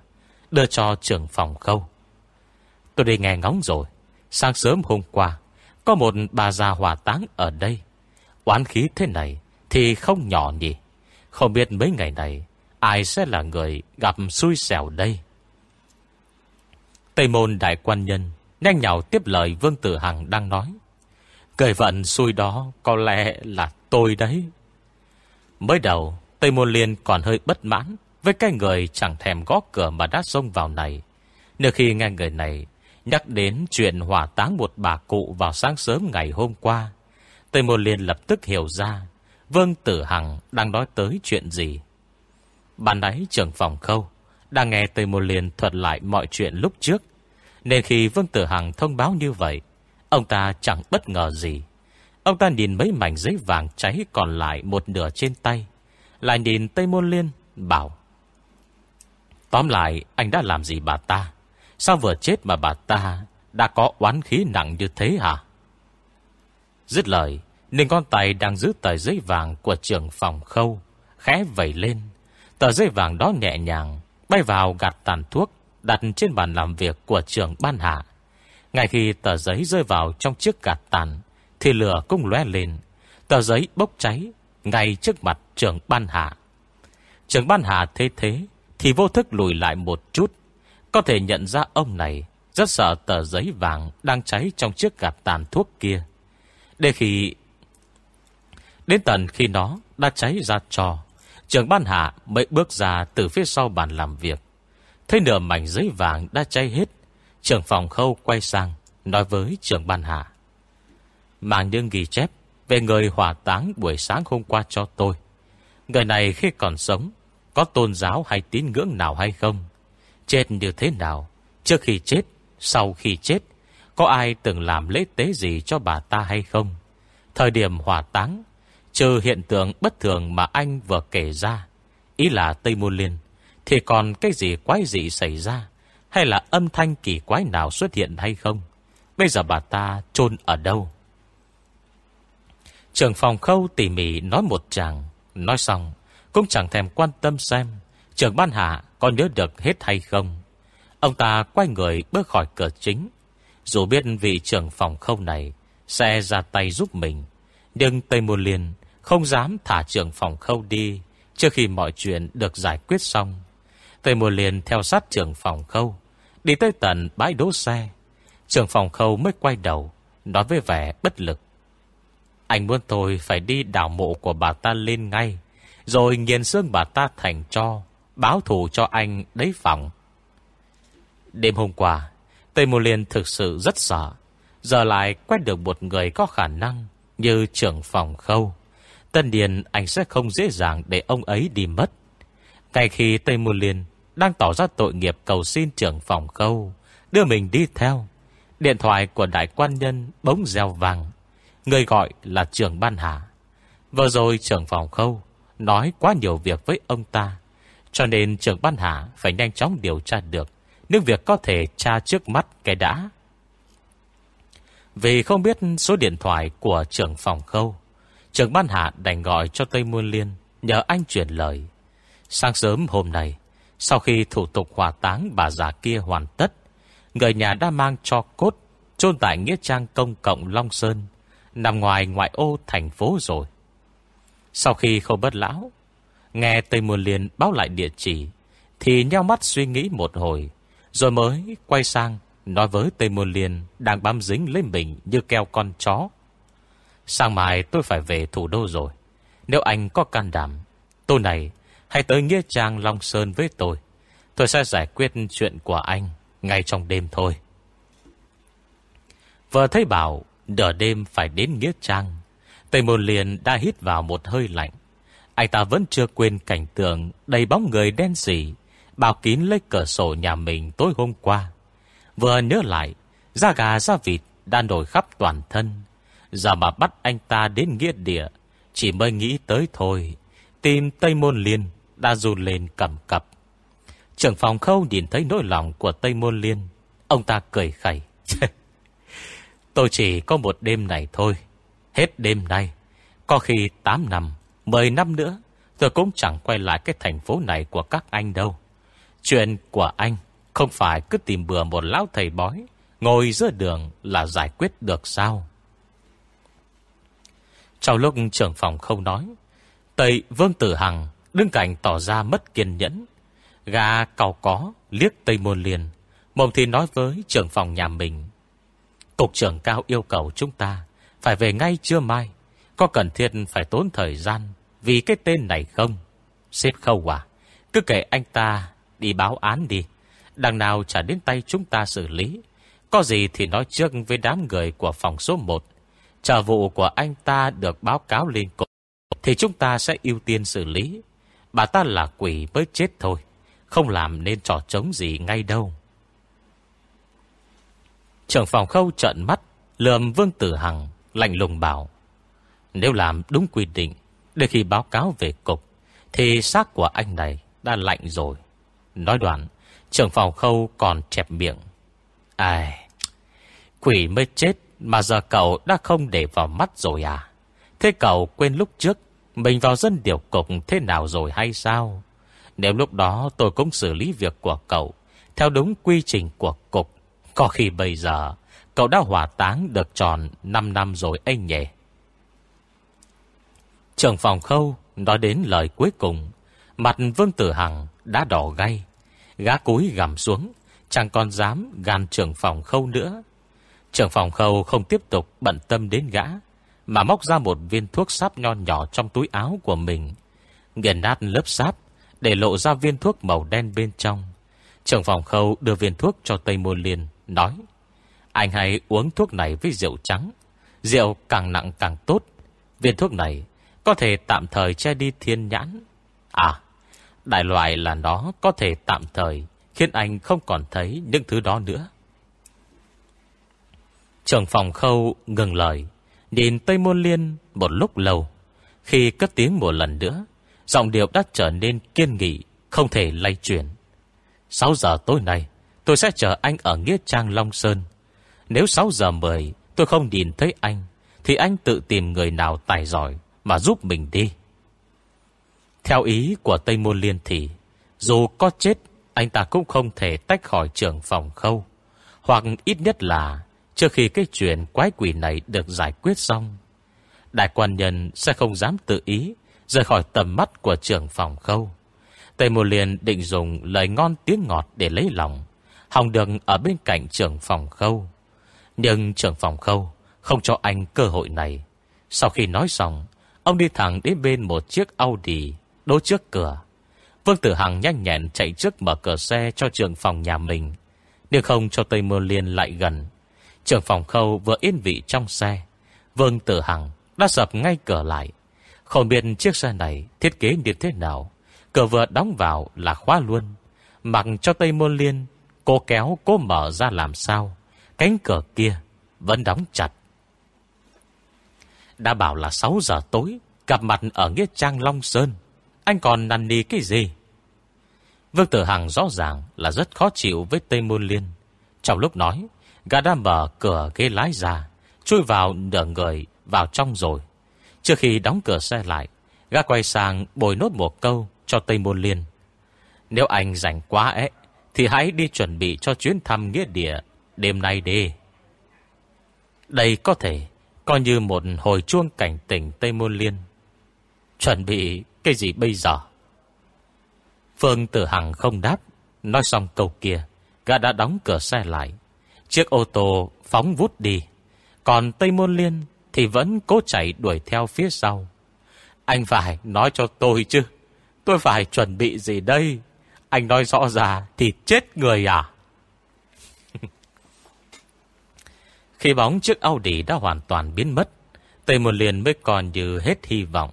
Đưa cho trường phòng khâu. Tôi đi nghe ngóng rồi Sáng sớm hôm qua, Có một bà già hỏa táng ở đây Oán khí thế này Thì không nhỏ nhỉ Không biết mấy ngày này, Ai sẽ là người gặp xui xẻo đây Tây môn đại quan nhân Nhanh nhào tiếp lời Vương Tử Hằng đang nói Cười vận xui đó Có lẽ là tôi đấy Mới đầu, Tây môn liên còn hơi bất mãn Với cái người chẳng thèm gõ cửa Mà đã xông vào này Nếu khi nghe người này Nhắc đến chuyện hỏa táng một bà cụ vào sáng sớm ngày hôm qua. Tây Môn Liên lập tức hiểu ra Vương Tử Hằng đang nói tới chuyện gì. Bạn ấy trưởng phòng khâu đang nghe Tây Môn Liên thuật lại mọi chuyện lúc trước. Nên khi Vương Tử Hằng thông báo như vậy, ông ta chẳng bất ngờ gì. Ông ta nhìn mấy mảnh giấy vàng cháy còn lại một nửa trên tay. Lại nhìn Tây Môn Liên, bảo. Tóm lại, anh đã làm gì bà ta? Sao vừa chết mà bà ta Đã có oán khí nặng như thế hả Dứt lời Nên con tay đang giữ tờ giấy vàng Của trưởng phòng khâu Khẽ vẩy lên Tờ giấy vàng đó nhẹ nhàng Bay vào gạt tàn thuốc Đặt trên bàn làm việc của trưởng ban hạ Ngay khi tờ giấy rơi vào trong chiếc gạt tàn Thì lửa cũng lóe lên Tờ giấy bốc cháy Ngay trước mặt trưởng ban hạ Trưởng ban hạ thế thế Thì vô thức lùi lại một chút có thể nhận ra ông này rất sợ tờ giấy vàng đang cháy trong chiếc gạt tàn thuốc kia. Để khi... Đến tận khi nó đã cháy ra trò, trưởng ban hạ mới bước ra từ phía sau bàn làm việc. Thấy nửa mảnh giấy vàng đã cháy hết, trưởng phòng khâu quay sang, nói với trưởng ban hạ. Mang đương ghi chép về người hỏa táng buổi sáng hôm qua cho tôi. Người này khi còn sống, có tôn giáo hay tín ngưỡng nào hay không? Chết như thế nào Trước khi chết Sau khi chết Có ai từng làm lễ tế gì cho bà ta hay không Thời điểm hỏa táng Trừ hiện tượng bất thường mà anh vừa kể ra Ý là Tây Môn Liên thì còn cái gì quái dị xảy ra? Hay là âm thanh kỳ quái nào xuất hiện hay không? Bây giờ bà ta chôn ở đâu? Trường phòng khâu tỉ mỉ nói một chàng. Nói xong, Cũng chẳng thèm quan tâm xem Trường ban hạ có nhớ được hết hay không. Ông ta quay người bước khỏi cửa chính. Dù biết vị trưởng phòng khâu này Sẽ ra tay giúp mình, Nhưng Tây Môn Liên Không dám thả trưởng phòng khâu đi Trước khi mọi chuyện được giải quyết xong. Tây Môn Liên theo sát trưởng phòng khâu, Đi tới tận bãi đỗ xe. Trưởng phòng khâu mới quay đầu, Nói với vẻ bất lực. Anh muốn tôi phải đi đảo mộ của bà ta lên ngay, Rồi nghiền xương bà ta thành cho, Báo thù cho anh đấy phòng. Đêm hôm qua, Tây Mô Liên thực sự rất sợ, Giờ lại quét được một người có khả năng Như trưởng phòng khâu. Tân Điền anh sẽ không dễ dàng Để ông ấy đi mất. Ngay khi Tây Mô Liên đang tỏ ra tội nghiệp cầu xin trưởng phòng khâu, Đưa mình đi theo. Điện thoại của đại quan nhân bỗng reo vàng. Người gọi là trưởng ban hạ. Vừa rồi trưởng phòng khâu Nói quá nhiều việc với ông ta, Cho nên trưởng ban hạ Phải nhanh chóng điều tra được những việc có thể tra trước mắt cái đã. Vì không biết số điện thoại Của trưởng phòng khâu, Trưởng ban hạ đành gọi cho Tây Muôn Liên Nhờ anh chuyển lời. Sáng sớm hôm nay sau khi thủ tục hỏa táng bà già kia hoàn tất, Người nhà đã mang cho cốt chôn tại Nghĩa Trang Công Cộng Long Sơn, Nằm ngoài ngoại ô thành phố rồi. Sau khi khâu bất lão, Nghe Tây Mùa Liên báo lại địa chỉ, Thì nheo mắt suy nghĩ một hồi, Rồi mới quay sang Nói với Tây Mùa Liên Đang bám dính lên mình như keo con chó. Sang mai tôi phải về thủ đô rồi. Nếu anh có can đảm, Tôi này Hãy tới Nghĩa Trang Long Sơn với tôi Tôi sẽ giải quyết chuyện của anh ngay trong đêm thôi. Vừa thấy bảo đỡ đêm phải đến Nghĩa Trang. Tây Môn liền đã hít vào một hơi lạnh. Anh ta vẫn chưa quên cảnh tượng đầy bóng người đen xỉ, bảo kín lấy cửa sổ nhà mình tối hôm qua. Vừa nhớ lại, da gà da vịt đã nổi khắp toàn thân. Giờ mà bắt anh ta đến nghĩa địa, chỉ mới nghĩ tới thôi. tìm Tây Môn Liên đã run lên cầm cập. Trưởng phòng khâu nhìn thấy nỗi lòng của Tây Môn Liên. Ông ta cười khẩy. Tôi chỉ có một đêm này thôi. Hết đêm nay. Có khi 8 năm, 10 năm nữa, tôi cũng chẳng quay lại cái thành phố này của các anh đâu. Chuyện của anh không phải cứ tìm bừa một lão thầy bói, ngồi giữa đường là giải quyết được sao? Trong lúc trưởng phòng không nói, Tây Vương Tử Hằng đứng cạnh tỏ ra mất kiên nhẫn, Gà cào có liếc Tây Môn liền Mồm thì nói với trưởng phòng nhà mình. Cục trưởng cao yêu cầu chúng ta Phải về ngay trưa mai Có cần thiết phải tốn thời gian Vì cái tên này không? Xếp khâu à Cứ kể anh ta đi báo án đi Đằng nào trả đến tay chúng ta xử lý. Có gì thì nói trước với đám người của phòng số 1 trả vụ của anh ta được báo cáo lên cục Thì chúng ta sẽ ưu tiên xử lý. Bà ta là quỷ mới chết thôi, không làm nên trò trống gì ngay đâu. Trưởng phòng khâu trận mắt, Lườm Vương Tử Hằng, Lạnh lùng bảo, Nếu làm đúng quy định, Để khi báo cáo về cục, Thì xác của anh này đã lạnh rồi. Nói đoạn, Trưởng phòng khâu còn chẹp miệng, Ai, Quỷ mới chết Mà giờ cậu đã không để vào mắt rồi à? Thế cậu quên lúc trước mình vào dân điều cục thế nào rồi hay sao? Nếu lúc đó tôi cũng xử lý việc của cậu, Theo đúng quy trình của cục, Có khi bây giờ, Cậu đã hỏa táng được tròn 5 năm rồi anh nhỉ? Trường phòng khâu Nói đến lời cuối cùng, Mặt Vương Tử Hằng đã đỏ gay Gá cúi gầm xuống, Chẳng còn dám gan trưởng phòng khâu nữa. Trưởng phòng khâu không tiếp tục bận tâm đến gã mà móc ra một viên thuốc sáp nho nhỏ trong túi áo của mình Nghiền nát lớp sáp để lộ ra viên thuốc màu đen bên trong. Trưởng phòng khâu đưa viên thuốc cho Tây Môn Liên, nói Anh hãy uống thuốc này với rượu trắng. Rượu càng nặng càng tốt. Viên thuốc này có thể tạm thời che đi thiên nhãn. À, đại loại là nó có thể tạm thời khiến anh không còn thấy những thứ đó nữa. trường phòng khâu ngừng lời, nhìn Tây Môn Liên một lúc lâu. Khi cất tiếng một lần nữa, Giọng điệu đã trở nên kiên nghị Không thể lay chuyển 6 giờ tối nay Tôi sẽ chờ anh ở Nghĩa Trang Long Sơn Nếu 6 giờ 10 tôi không nhìn thấy anh Thì anh tự tìm người nào tài giỏi Mà giúp mình đi Theo ý của Tây Môn Liên thì Dù có chết Anh ta cũng không thể tách khỏi trưởng phòng khâu Hoặc ít nhất là Trước khi cái chuyện quái quỷ này được giải quyết xong, Đại quan nhân sẽ không dám tự ý Rời khỏi tầm mắt của trưởng phòng khâu. Tây Mù Liên định dùng lời ngon tiếng ngọt để lấy lòng Hồng đường ở bên cạnh trưởng phòng khâu. Nhưng trưởng phòng khâu Không cho anh cơ hội này. Sau khi nói xong, Ông đi thẳng đến bên một chiếc Audi Đỗ trước cửa. Vương Tử Hằng nhanh nhẹn chạy trước mở cửa xe Cho trưởng phòng nhà mình, Nhưng không cho Tây Môn Liên lại gần. Trưởng phòng khâu vừa yên vị trong xe. Vương Tử Hằng đã sập ngay cửa lại. Không biết chiếc xe này thiết kế như thế nào. Cửa vừa đóng vào là khóa luôn. Mặc cho Tây Môn Liên, Cô kéo, cô mở ra làm sao. Cánh cửa kia Vẫn đóng chặt. Đã bảo là 6 giờ tối, Gặp mặt ở Nghĩa Trang Long Sơn. Anh còn năn nì cái gì? Vương Tử Hằng rõ ràng Là rất khó chịu với Tây Môn Liên. Trong lúc nói Gã đã mở cửa ghế lái ra, Chui vào nửa người vào trong rồi. Trước khi đóng cửa xe lại, Gã quay sang bồi nốt một câu Cho Tây Môn Liên. Nếu anh rảnh quá ấy, thì hãy đi chuẩn bị cho chuyến thăm nghĩa địa Đêm nay đi. Đây có thể Coi như một hồi chuông cảnh tỉnh Tây Môn Liên. Chuẩn bị cái gì bây giờ? Phương Tử Hằng không đáp, Nói xong câu kia, Gã đã đóng cửa xe lại. Chiếc ô tô phóng vút đi Còn Tây Môn Liên Thì vẫn cố chạy đuổi theo phía sau Anh phải nói cho tôi chứ Tôi phải chuẩn bị gì đây anh nói rõ ra thì chết người à? Khi bóng chiếc Audi đã hoàn toàn biến mất, Tây Môn Liên mới còn như hết hy vọng.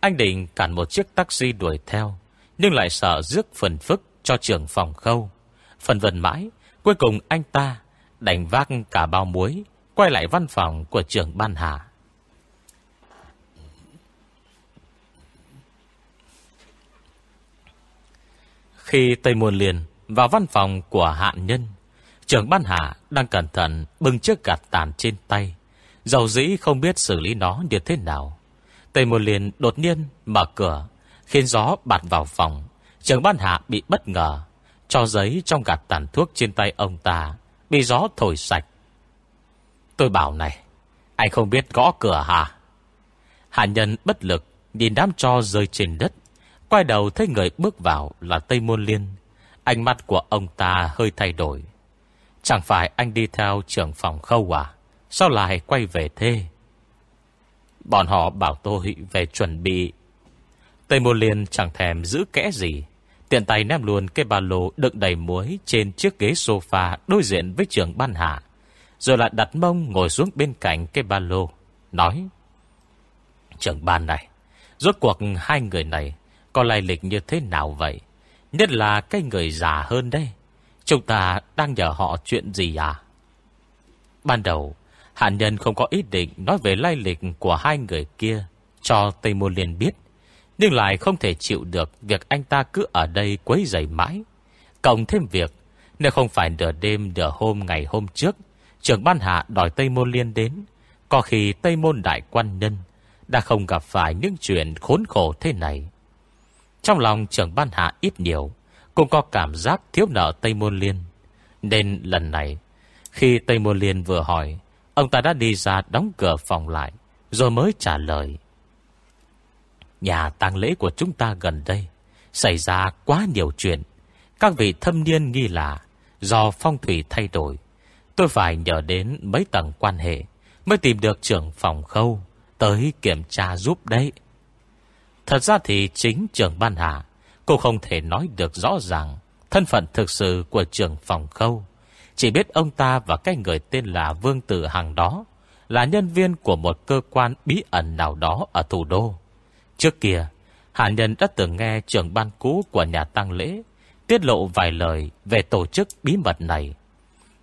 Anh định cản một chiếc taxi đuổi theo, nhưng lại sợ rước phần phức cho trưởng phòng khâu. Phần vần mãi, cuối cùng anh ta đành vác cả bao muối, quay lại văn phòng của trưởng Ban hạ. Khi Tây Môn Liên vào văn phòng của hạn nhân, trưởng ban hạ đang cẩn thận bưng chiếc gạt tàn trên tay. Dầu dĩ không biết xử lý nó như thế nào. Tây Môn Liên đột nhiên mở cửa, khiến gió bạt vào phòng. Trưởng ban hạ bị bất ngờ, cho giấy trong gạt tàn thuốc trên tay ông ta, bị gió thổi sạch. Tôi bảo này, anh không biết gõ cửa hả? Hạ nhân bất lực, nhìn đám cho rơi trên đất, Quay đầu thấy người bước vào là Tây Môn Liên. Ánh mắt của ông ta hơi thay đổi. Chẳng phải anh đi theo trưởng phòng khâu à? Sao lại quay về thế? Bọn họ bảo tôi về chuẩn bị. Tây Môn Liên chẳng thèm giữ kẽ gì. Tiện tay ném luôn cái ba lô đựng đầy muối trên chiếc ghế sofa đối diện với trường ban hạ. Rồi lại đặt mông ngồi xuống bên cạnh cái ba lô. Nói. Trưởng ban này. Rốt cuộc hai người này có lai lịch như thế nào vậy? Nhất là cái người già hơn đây. Chúng ta đang nhờ họ chuyện gì à? Ban đầu, Hạn nhân không có ý định nói về lai lịch của hai người kia cho Tây Môn Liên biết. Nhưng lại không thể chịu được việc anh ta cứ ở đây quấy rầy mãi. Cộng thêm việc, nếu không phải nửa đêm nửa hôm ngày hôm trước, trưởng ban hạ đòi Tây Môn Liên đến, có khi Tây Môn Đại Quan Nhân đã không gặp phải những chuyện khốn khổ thế này. Trong lòng trưởng ban hạ ít nhiều Cũng có cảm giác thiếu nợ Tây Môn Liên Nên lần này Khi Tây Môn Liên vừa hỏi Ông ta đã đi ra đóng cửa phòng lại Rồi mới trả lời Nhà tang lễ của chúng ta gần đây, Xảy ra quá nhiều chuyện. Các vị thâm niên nghi là Do phong thủy thay đổi. Tôi phải nhờ đến mấy tầng quan hệ Mới tìm được trưởng phòng khâu Tới kiểm tra giúp đấy. Thật ra thì chính trưởng ban hạ, Cô không thể nói được rõ ràng Thân phận thực sự của trưởng phòng khâu. Chỉ biết ông ta và cái người tên là Vương Tử Hằng đó Là nhân viên của một cơ quan bí ẩn nào đó ở thủ đô. Trước kia, Hạ Nhân đã từng nghe trưởng ban cũ của nhà tăng lễ Tiết lộ vài lời về tổ chức bí mật này.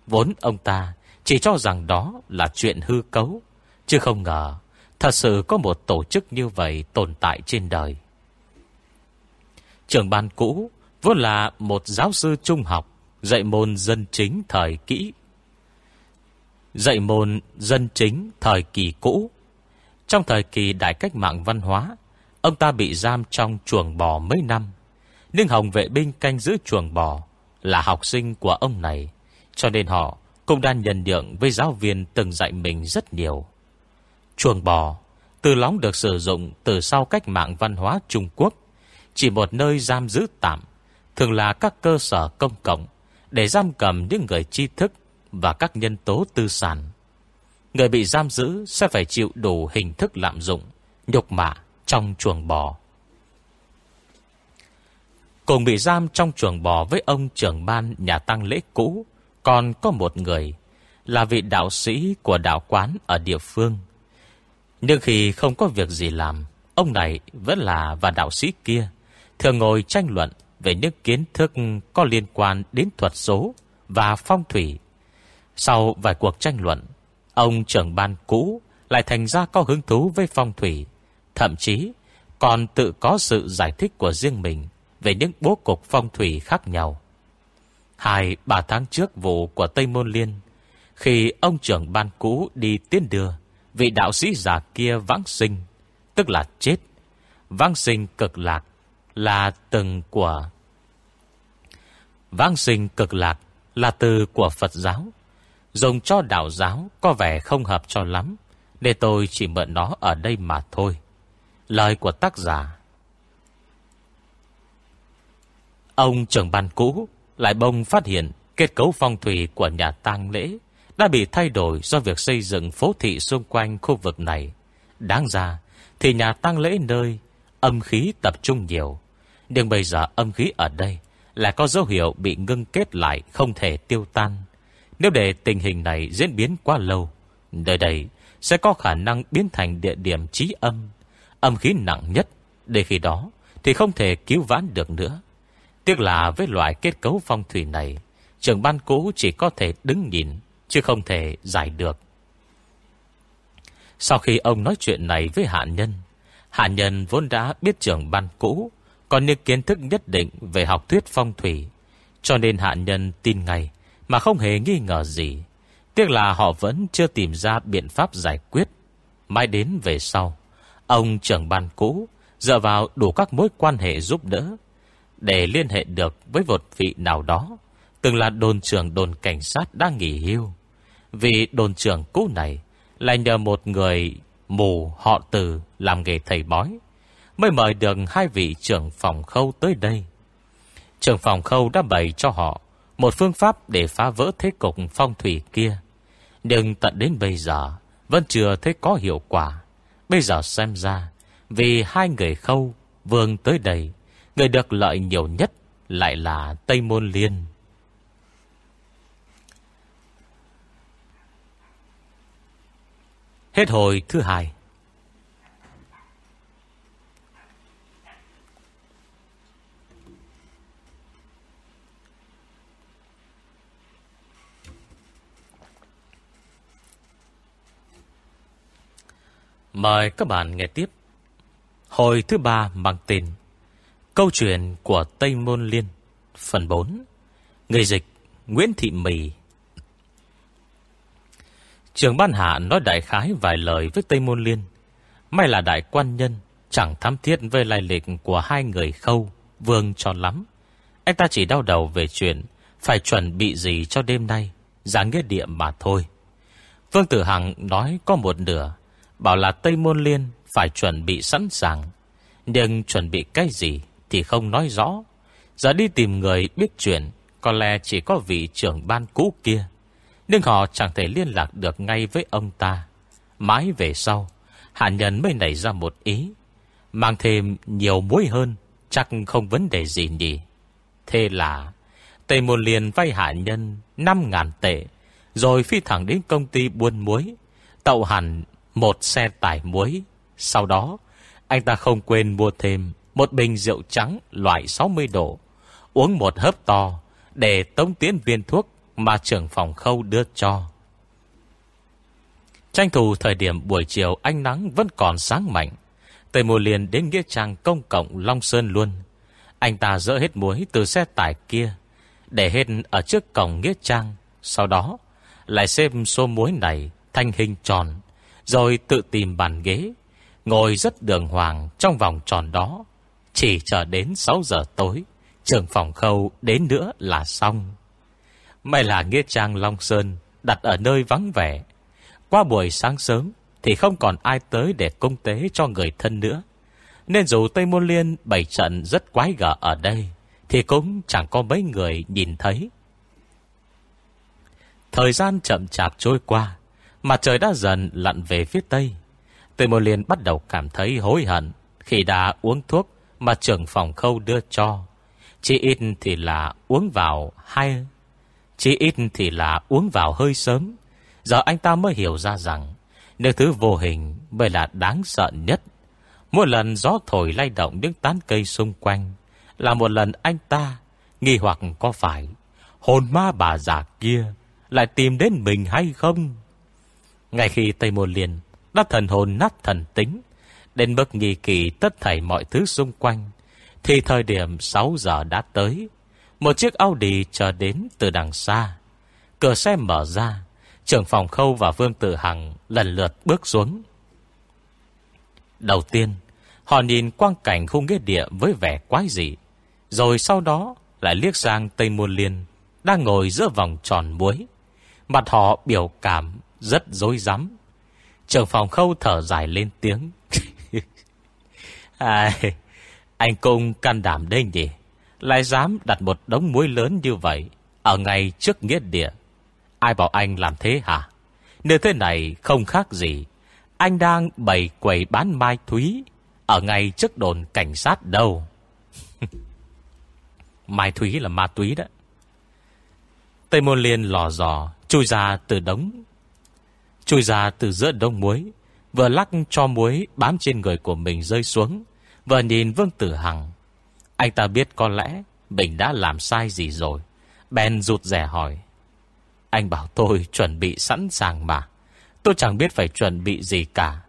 Vốn ông ta chỉ cho rằng đó là chuyện hư cấu, Chứ không ngờ Thật sự có một tổ chức như vậy tồn tại trên đời. Trưởng ban cũ Vốn là một giáo sư trung học Dạy môn dân chính thời kỹ. Dạy môn dân chính thời kỳ cũ. Trong thời kỳ đại cách mạng văn hóa Ông ta bị giam trong chuồng bò mấy năm Nhưng Hồng vệ binh canh giữ chuồng bò Là học sinh của ông này Cho nên họ cũng đang nhận nhượng với giáo viên từng dạy mình rất nhiều. Chuồng bò từ lóng được sử dụng từ sau cách mạng văn hóa Trung Quốc, chỉ một nơi giam giữ tạm, thường là các cơ sở công cộng để giam cầm những người tri thức và các nhân tố tư sản. Người bị giam giữ sẽ phải chịu đủ hình thức lạm dụng, nhục mạ trong chuồng bò. Cùng bị giam trong chuồng bò với ông trưởng ban nhà tăng lễ cũ, còn có một người là vị đạo sĩ của đạo quán ở địa phương. Nhưng khi không có việc gì làm, ông này vẫn là và đạo sĩ kia thường ngồi tranh luận về những kiến thức có liên quan đến thuật số và phong thủy. Sau vài cuộc tranh luận, ông trưởng ban cũ lại thành ra có hứng thú với phong thủy, thậm chí còn tự có sự giải thích của riêng mình về những bố cục phong thủy khác nhau. Hai ba tháng trước vụ của Tây Môn Liên, khi ông trưởng ban cũ đi tiến đưa, vị đạo sĩ già kia vãng sinh, tức là chết. Vãng sinh cực lạc là từng của... Vãng sinh cực lạc là từ của Phật giáo. Dùng cho đạo giáo có vẻ không hợp cho lắm, để tôi chỉ mượn nó ở đây mà thôi. Lời của tác giả Ông trưởng ban cũ lại bông phát hiện kết cấu phong thủy của nhà tang lễ đã bị thay đổi do việc xây dựng phố thị xung quanh khu vực này. Đáng ra thì nhà tang lễ nơi âm khí tập trung nhiều. Nhưng bây giờ âm khí ở đây là có dấu hiệu bị ngưng kết lại không thể tiêu tan. Nếu để tình hình này diễn biến quá lâu, nơi đây sẽ có khả năng biến thành địa điểm trí âm, âm khí nặng nhất. Để khi đó thì không thể cứu vãn được nữa. Tiếc là với loại kết cấu phong thủy này, trưởng ban cũ chỉ có thể đứng nhìn, chứ không thể giải được. Sau khi ông nói chuyện này với hạ nhân, hạ nhân vốn đã biết trưởng ban cũ, còn những kiến thức nhất định về học thuyết phong thủy, cho nên hạ nhân tin ngay mà không hề nghi ngờ gì. Tiếc là họ vẫn chưa tìm ra biện pháp giải quyết. Mai đến về sau, ông trưởng ban cũ dựa vào đủ các mối quan hệ giúp đỡ, để liên hệ được với một vị nào đó, từng là đồn trưởng đồn cảnh sát đang nghỉ hưu. Vì đồn trưởng cũ này là nhờ một người mù họ từ làm nghề thầy bói, mới mời được hai vị trưởng phòng khâu tới đây. Trưởng phòng khâu đã bày cho họ một phương pháp để phá vỡ thế cục phong thủy kia. Nhưng tận đến bây giờ vẫn chưa thấy có hiệu quả. Bây giờ xem ra, vì hai người khâu vương tới đây Người được lợi nhiều nhất lại là Tây Môn Liên. Hết hồi thứ hai. Mời các bạn nghe tiếp. Hồi thứ ba mang tên Câu chuyện của Tây Môn Liên, Phần 4 Người dịch, Nguyễn Thị Mì. Trường Ban Hạ nói đại khái vài lời với Tây Môn Liên. May là đại quan nhân Chẳng thám thiết về lai lịch của hai người khâu, Vương cho lắm. Anh ta chỉ đau đầu về chuyện Phải chuẩn bị gì cho đêm nay Giáng nghĩa địa mà thôi. Vương Tử Hằng nói có một nửa Bảo là Tây Môn Liên Phải chuẩn bị sẵn sàng Nhưng chuẩn bị cái gì thì không nói rõ. Giờ đi tìm người biết chuyện, có lẽ chỉ có vị trưởng ban cũ kia. Nhưng họ chẳng thể liên lạc được ngay với ông ta. Mãi về sau, hạ nhân mới nảy ra một ý. Mang thêm nhiều muối hơn, chắc không vấn đề gì nhỉ. Thế là, Tây Môn liên vay hạ nhân 5.000 tệ, rồi phi thẳng đến công ty buôn muối, tậu hẳn một xe tải muối. Sau đó, anh ta không quên mua thêm một bình rượu trắng loại 60 độ, uống một hớp to để tống tiến viên thuốc mà trưởng phòng khâu đưa cho. Tranh thủ thời điểm buổi chiều ánh nắng vẫn còn sáng mạnh, Tây Mùa liền đến Nghĩa Trang công cộng Long Sơn luôn. Anh ta dỡ hết muối từ xe tải kia Để hết ở trước cổng Nghĩa Trang Sau đó Lại xem số muối này Thành hình tròn rồi tự tìm bàn ghế, Ngồi rất đường hoàng trong vòng tròn đó. Chỉ chờ đến 6 giờ tối Trường phòng khâu đến nữa là xong. May là Nghĩa Trang Long Sơn Đặt ở nơi vắng vẻ. Qua buổi sáng sớm Thì không còn ai tới để công tế cho người thân nữa. Nên dù Tây Môn Liên bày trận rất quái gở ở đây, Thì cũng chẳng có mấy người nhìn thấy. Thời gian chậm chạp trôi qua mà trời đã dần lặn về phía Tây. Từ một liền bắt đầu cảm thấy hối hận Khi đã uống thuốc Mà trưởng phòng khâu đưa cho. Chỉ ít thì là uống vào hai Chỉ ít thì là uống vào hơi sớm. Giờ anh ta mới hiểu ra rằng Nếu thứ vô hình mới là đáng sợ nhất. Mỗi lần gió thổi lay động những tán cây xung quanh Là một lần anh ta Nghi hoặc có phải Hồn ma bà già kia Lại tìm đến mình hay không? Ngay khi Tây Môn Liên Đã thần hồn nát thần tính Đến mức nghi kỳ tất thảy mọi thứ xung quanh Thì thời điểm 6 giờ đã tới Một chiếc Audi chờ đến từ đằng xa Cửa xe mở ra Trưởng phòng khâu và Vương Tử Hằng lần lượt bước xuống. Đầu tiên, họ nhìn quang cảnh khung ghế địa với vẻ quái dị. Rồi sau đó lại liếc sang Tây Môn Liên đang ngồi giữa vòng tròn muối. Mặt họ biểu cảm rất dối rắm Trưởng phòng khâu thở dài lên tiếng. à, anh cung can đảm đây nhỉ? Lại dám đặt một đống muối lớn như vậy ở ngay trước nghĩa địa. Ai bảo anh làm thế hả? Nếu thế này không khác gì. Anh đang bày quầy bán mai thúy ở ngay trước đồn cảnh sát đâu. mai thúy là ma túy đó. Tây Môn Liên lò dò chui ra từ đống. Chui ra từ giữa đông muối. Vừa lắc cho muối bám trên người của mình rơi xuống. Vừa nhìn Vương Tử Hằng. Anh ta biết có lẽ mình đã làm sai gì rồi. Ben rụt rẻ hỏi. Anh bảo tôi chuẩn bị sẵn sàng mà. Tôi chẳng biết phải chuẩn bị gì cả.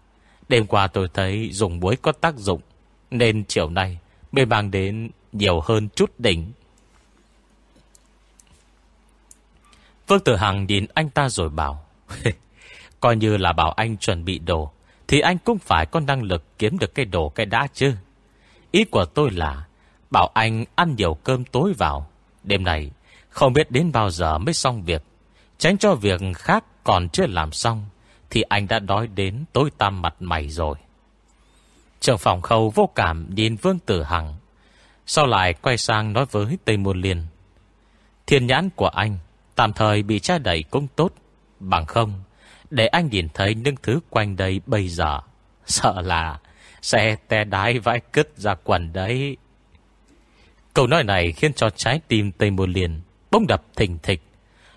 Đêm qua tôi thấy dùng muối có tác dụng. Nên chiều nay mới mang đến nhiều hơn chút đỉnh. Vương Tử Hằng nhìn anh ta rồi bảo. Coi như là bảo anh chuẩn bị đồ. Thì anh cũng phải có năng lực kiếm được cái đồ cái đã chứ. Ý của tôi là, bảo anh ăn nhiều cơm tối vào. Đêm này, không biết đến bao giờ mới xong việc. Tránh cho việc khác còn chưa làm xong, Thì anh đã đói đến tối tăm mặt mày rồi Trường phòng khâu vô cảm nhìn Vương Tử Hằng, Sau lại quay sang nói với Tây Môn Liên Thiên nhãn của anh Tạm thời bị cha đẩy cũng tốt, Bằng không để anh nhìn thấy những thứ quanh đây bây giờ Sợ là Sẽ te đái vãi cứt ra quần đấy Câu nói này khiến cho trái tim Tây Môn Liên Bỗng đập thình thịch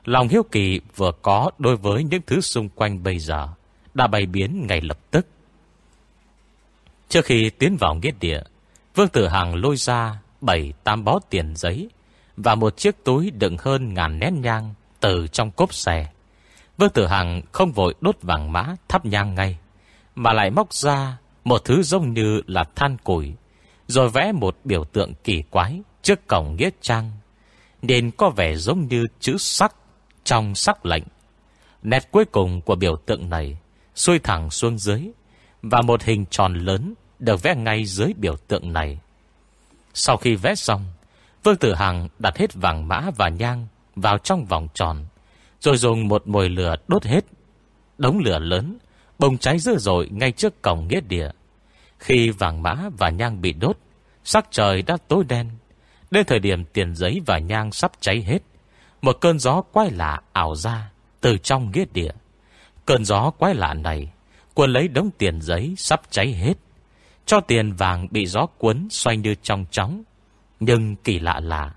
Lòng hiếu kỳ vừa có đối với những thứ xung quanh bây giờ đã bày biến ngay lập tức. Trước khi tiến vào nghĩa địa, Vương Tử Hằng lôi ra bảy tam bó tiền giấy và một chiếc túi đựng hơn ngàn nén nhang từ trong cốp xe. Vương Tử Hằng không vội đốt vàng mã thắp nhang ngay, mà lại móc ra một thứ giống như là than củi, rồi vẽ một biểu tượng kỳ quái trước cổng nghĩa trang, nên có vẻ giống như chữ sắc trong sắc lệnh. Nét cuối cùng của biểu tượng này xuôi thẳng xuống dưới và một hình tròn lớn được vẽ ngay dưới biểu tượng này. Sau khi vẽ xong, Vương Tử Hằng đặt hết vàng mã và nhang vào trong vòng tròn, rồi dùng một mồi lửa đốt hết. Đống lửa lớn, bùng cháy dữ dội ngay trước cổng nghĩa địa. Khi vàng mã và nhang bị đốt, sắc trời đã tối đen. Đến thời điểm tiền giấy và nhang sắp cháy hết, một cơn gió quái lạ ảo ra Từ trong nghĩa địa Cơn gió quái lạ này Quân lấy đống tiền giấy sắp cháy hết Cho tiền vàng bị gió cuốn Xoay như trong chóng Nhưng kỳ lạ là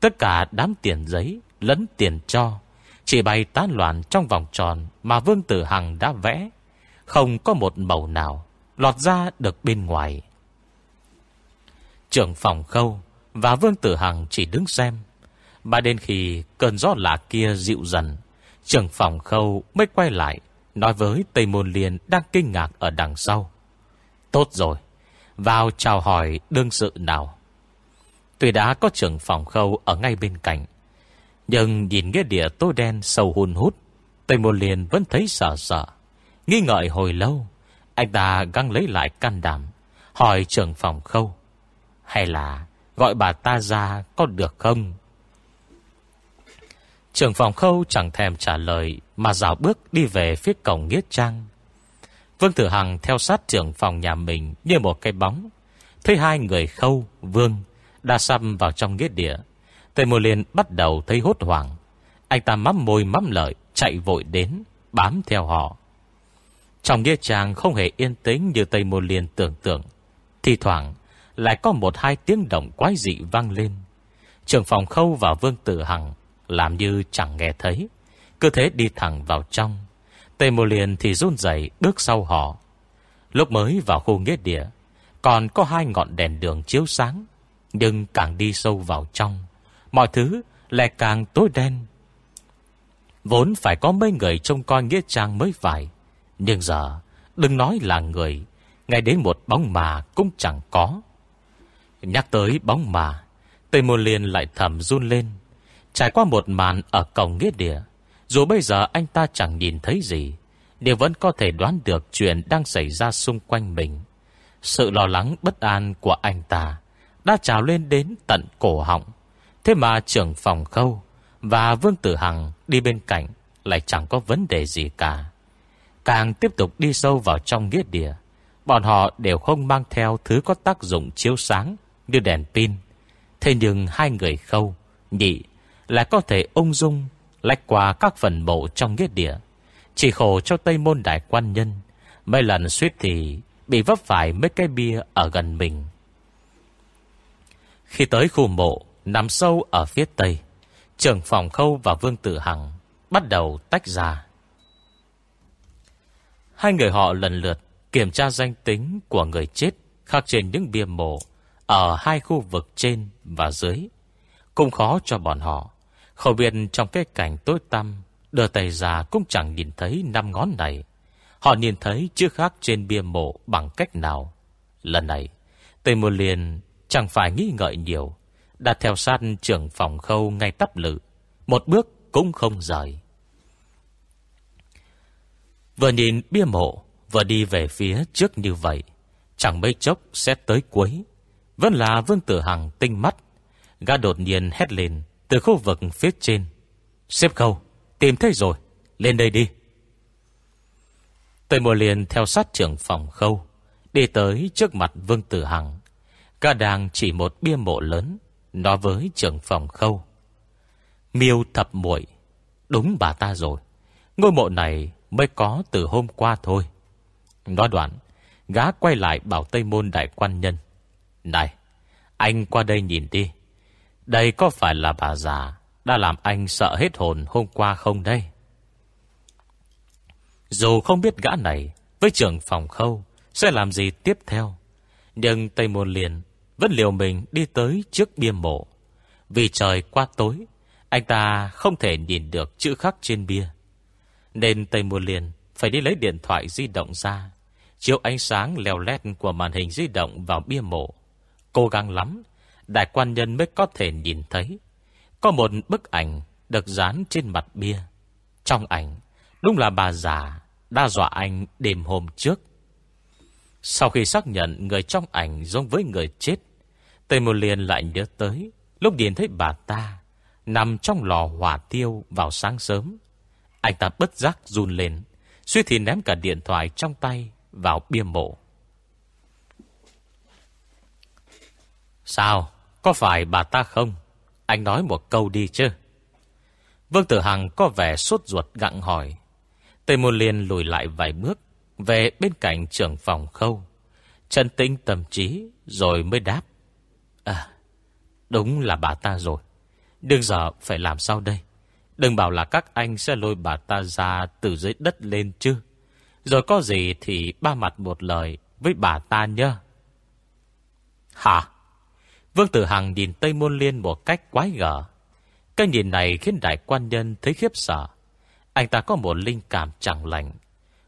Tất cả đám tiền giấy lẫn tiền cho chỉ bay tán loạn trong vòng tròn Mà Vương Tử Hằng đã vẽ. Không có một màu nào Lọt ra được bên ngoài. Trưởng phòng khâu Và Vương Tử Hằng chỉ đứng xem. Mà đến khi cơn gió lạ kia dịu dần, Trưởng phòng khâu mới quay lại, Nói với Tây Môn Liên đang kinh ngạc ở đằng sau. Tốt rồi, Vào chào hỏi đương sự nào. Tuy đã có trưởng phòng khâu ở ngay bên cạnh nhưng nhìn cái địa tối đen sâu hùn hút Tây Môn Liên vẫn thấy sợ sợ. Nghi ngợi hồi lâu Anh ta găng lấy lại can đảm Hỏi trưởng phòng khâu Hay là gọi bà ta ra có được không? Trưởng phòng khâu chẳng thèm trả lời Mà dạo bước đi về phía cổng Nghĩa Trang. Vương Tử Hằng theo sát trưởng phòng nhà mình Như một cái bóng Thấy hai người khâu, vương Đã xăm vào trong nghĩa địa. Tề Mô Liên bắt đầu thấy hốt hoảng. Anh ta mắm môi mắm lợi Chạy vội đến, bám theo họ. Trong nghĩa trang không hề yên tĩnh Như Tây Mô Liên tưởng tượng Thì thoảng lại có một hai tiếng động quái dị vang lên. Trường phòng khâu và Vương Tử Hằng Làm như chẳng nghe thấy Cứ thế đi thẳng vào trong. Tề Mô Liên thì run dậy bước sau họ. Lúc mới vào khu nghĩa địa Còn có hai ngọn đèn đường chiếu sáng Nhưng càng đi sâu vào trong. Mọi thứ lại càng tối đen. Vốn phải có mấy người trông coi Nghĩa Trang mới phải, Nhưng giờ Đừng nói là người, Ngay đến một bóng mà cũng chẳng có. Nhắc tới bóng mà Tây Môn Liên lại thầm run lên. Trải qua một màn ở cổng nghĩa địa, Dù bây giờ anh ta chẳng nhìn thấy gì Điều vẫn có thể đoán được Chuyện đang xảy ra xung quanh mình. Sự lo lắng bất an của anh ta Đã trào lên đến tận cổ họng. Thế mà trưởng phòng khâu Và Vương Tử Hằng đi bên cạnh Lại chẳng có vấn đề gì cả. Càng tiếp tục đi sâu vào trong nghĩa địa, Bọn họ đều không mang theo Thứ có tác dụng chiếu sáng Như đèn pin. Thế nhưng hai người khâu, Nhị lại có thể ung dung Lách qua các phần mộ trong nghĩa địa. Chỉ khổ cho Tây Môn Đại Quan Nhân, Mấy lần suýt thì Bị vấp phải mấy cái bia ở gần mình. Khi tới khu mộ Nằm sâu ở phía tây. Trưởng phòng khâu và Vương Tử Hằng Bắt đầu tách ra. Hai người họ lần lượt Kiểm tra danh tính của người chết Khắc trên những bia mộ Ở hai khu vực trên và dưới. Cũng khó cho bọn họ. Không biết trong cái cảnh tối tăm, Đưa tay ra cũng chẳng nhìn thấy năm ngón này. Họ nhìn thấy chữ khác trên bia mộ bằng cách nào? Lần này, Tây Môn Liên chẳng phải nghĩ ngợi nhiều đã theo sát trưởng phòng khâu ngay tắp lự Một bước cũng không rời. Vừa nhìn bia mộ, Vừa đi về phía trước như vậy, Chẳng mấy chốc sẽ tới cuối. Vẫn là Vương Tử Hằng tinh mắt, Gã đột nhiên hét lên Từ khu vực phía trên. Xếp khâu, Tìm thấy rồi, Lên đây đi. Tây mùa liền theo sát trưởng phòng khâu, Đi tới trước mặt Vương Tử Hằng. Gã đang chỉ một bia mộ lớn Nói với trưởng phòng khâu. Miêu thập muội, Đúng bà ta rồi. Ngôi mộ này mới có từ hôm qua thôi. Nói đoạn Gá quay lại bảo Tây Môn Đại Quan Nhân, Này, Anh qua đây nhìn đi. Đây có phải là bà già Đã làm anh sợ hết hồn hôm qua không đây? Dù không biết gã này Với trưởng phòng khâu Sẽ làm gì tiếp theo, Nhưng Tây Môn liền vẫn liều mình đi tới trước bia mộ. Vì trời quá tối, Anh ta không thể nhìn được chữ khắc trên bia. Nên Tây Mùa Liền Phải đi lấy điện thoại di động ra, Chiếu ánh sáng leo lét của màn hình di động vào bia mộ. Cố gắng lắm, Đại quan nhân mới có thể nhìn thấy. Có một bức ảnh Được dán trên mặt bia. Trong ảnh, Đúng là bà già Đã dọa anh đêm hôm trước sau khi xác nhận người trong ảnh giống với người chết, Tây Môn Liên lại nhớ tới lúc nhìn thấy bà ta nằm trong lò hỏa tiêu vào sáng sớm. Anh ta bất giác run lên, suy thì ném cả điện thoại trong tay vào bia mộ. Sao? Có phải bà ta không? Anh nói một câu đi chứ. Vương Tử Hằng có vẻ sốt ruột gặng hỏi. Tây Môn Liên lùi lại vài bước, về bên cạnh trưởng phòng khâu. Chân tinh tâm trí, Rồi mới đáp. À đúng là bà ta rồi. Đừng giờ phải làm sao đây? Đừng bảo là các anh sẽ lôi bà ta ra Từ dưới đất lên chứ. Rồi có gì thì ba mặt một lời Với bà ta nhá Hả? Vương Tử Hằng nhìn Tây Môn Liên Một cách quái gở. Cái nhìn này khiến đại quan nhân thấy khiếp sợ. Anh ta có một linh cảm chẳng lành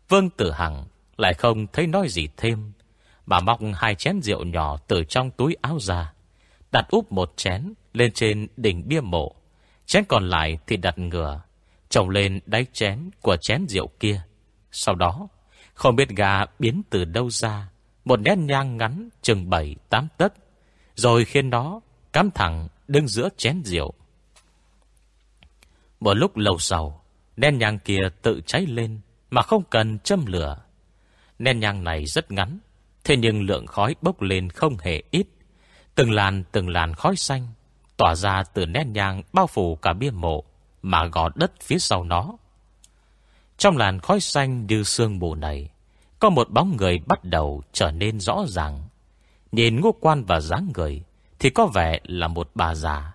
Vương Tử Hằng lại không thấy nói gì thêm. Bà móc hai chén rượu nhỏ từ trong túi áo ra. Đặt úp một chén Lên trên đỉnh bia mộ Chén còn lại thì đặt ngửa, Trồng lên đáy chén của chén rượu kia Sau đó, Không biết gà biến từ đâu ra, Một nét nhang ngắn chừng bảy, tám tấc, Rồi khiến nó Cắm thẳng đứng giữa chén rượu Một lúc lâu sau đen nhang kia tự cháy lên mà không cần châm lửa. Nén nhang này rất ngắn, Thế nhưng lượng khói bốc lên không hề ít. Từng làn từng làn khói xanh Tỏa ra từ nén nhang bao phủ cả bia mộ Mà gò đất phía sau nó. Trong làn khói xanh như sương mù này, Có một bóng người bắt đầu trở nên rõ ràng. Nhìn ngô quan và dáng người Thì có vẻ là một bà già.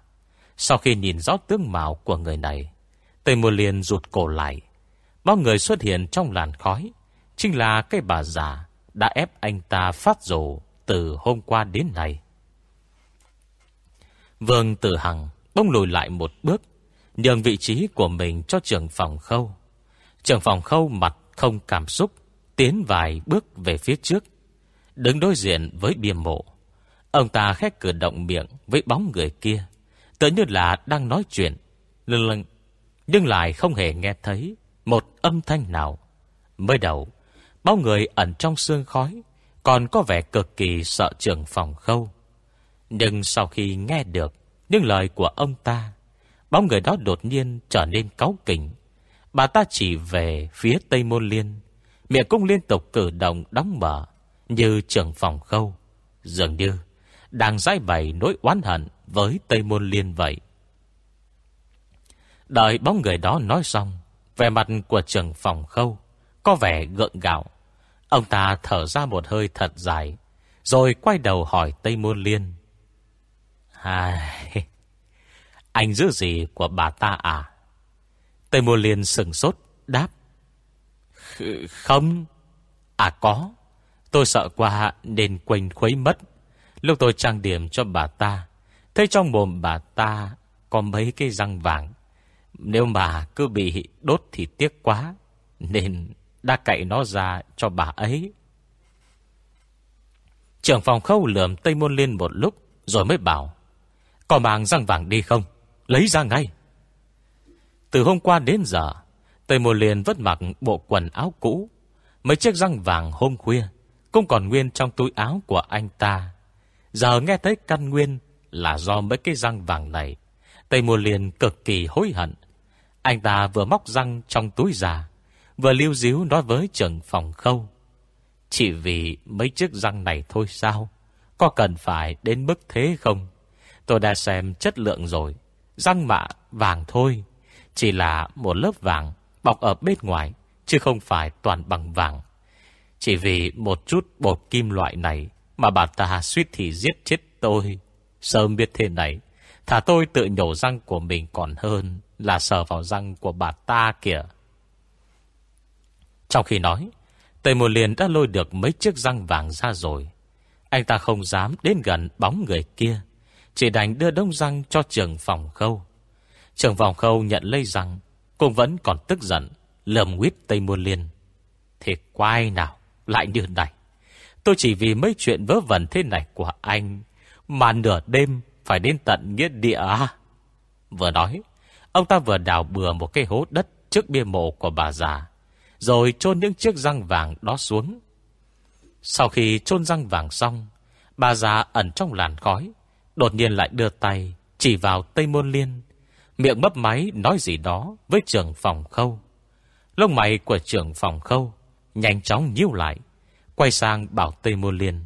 Sau khi nhìn rõ tướng mạo của người này, Tây mùa liền rụt cổ lại. Bóng người xuất hiện trong làn khói Chính là cái bà già Đã ép anh ta phát rổ Từ hôm qua đến nay Vương Tử Hằng bông lùi lại một bước, nhường vị trí của mình cho trưởng phòng khâu. Trưởng phòng khâu mặt không cảm xúc, tiến vài bước về phía trước, đứng đối diện với bia mộ. Ông ta khét cử động miệng với bóng người kia, tự như là đang nói chuyện, lưng lưng, nhưng lại không hề nghe thấy một âm thanh nào. Mới đầu, bóng người ẩn trong sương khói, còn có vẻ cực kỳ sợ trưởng phòng khâu. Nhưng sau khi nghe được những lời của ông ta, bóng người đó đột nhiên trở nên cáu kỉnh. Bà ta chỉ về phía Tây Môn Liên, miệng cũng liên tục cử động đóng mở, như trưởng phòng khâu. Dường như đang giải bày nỗi oán hận với Tây Môn Liên vậy. Đợi bóng người đó nói xong, vẻ mặt của trưởng phòng khâu có vẻ gượng gạo. Ông ta thở ra một hơi thật dài, rồi quay đầu hỏi Tây Môn Liên. à, Anh giữ gì của bà ta à? Tây Môn Liên sừng sốt, đáp. Không. À có. Tôi sợ qua nên quên khuấy mất. Lúc tôi trang điểm cho bà ta, thấy trong mồm bà ta có mấy cái răng vàng. Nếu mà cứ bị đốt thì tiếc quá, nên đã cậy nó ra cho bà ấy. Trưởng phòng khâu lượm Tây Môn Liên một lúc, rồi mới bảo. Có mang răng vàng đi không? Lấy ra ngay. Từ hôm qua đến giờ, Tây Môn Liên vẫn mặc bộ quần áo cũ. Mấy chiếc răng vàng hôm khuya cũng còn nguyên trong túi áo của anh ta. Giờ nghe thấy căn nguyên là do mấy cái răng vàng này. Tây Môn Liên cực kỳ hối hận. Anh ta vừa móc răng trong túi già, vừa lưu díu nói với trưởng phòng khâu. Chỉ vì mấy chiếc răng này thôi sao? Có cần phải đến mức thế không? Tôi đã xem chất lượng rồi Răng mạ vàng thôi Chỉ là một lớp vàng Bọc ở bên ngoài Chứ không phải toàn bằng vàng Chỉ vì một chút bột kim loại này Mà bà ta suýt thì giết chết tôi Sớm biết thế này Thả tôi tự nhổ răng của mình còn hơn là sờ vào răng của bà ta kìa. Trong khi nói Tây Mùa Liền đã lôi được mấy chiếc răng vàng ra rồi. Anh ta không dám đến gần bóng người kia chỉ đành đưa đông răng cho trường phòng khâu. Trường phòng khâu nhận lấy răng, Cũng vẫn còn tức giận Lầm nguyết Tây Mùa Liên. Thì quay nào lại như này. Tôi chỉ vì mấy chuyện vớ vẩn thế này của anh Mà nửa đêm Phải đến tận nghĩa địa à? Vừa nói Ông ta vừa đào bừa một cái hố đất Trước bia mộ của bà già, Rồi chôn những chiếc răng vàng đó xuống. Sau khi chôn răng vàng xong, Bà già ẩn trong làn khói, Đột nhiên lại đưa tay Chỉ vào Tây Môn Liên, Miệng mấp máy nói gì đó Với trưởng phòng khâu. Lông mày của trưởng phòng khâu Nhanh chóng nhíu lại, Quay sang bảo Tây Môn Liên.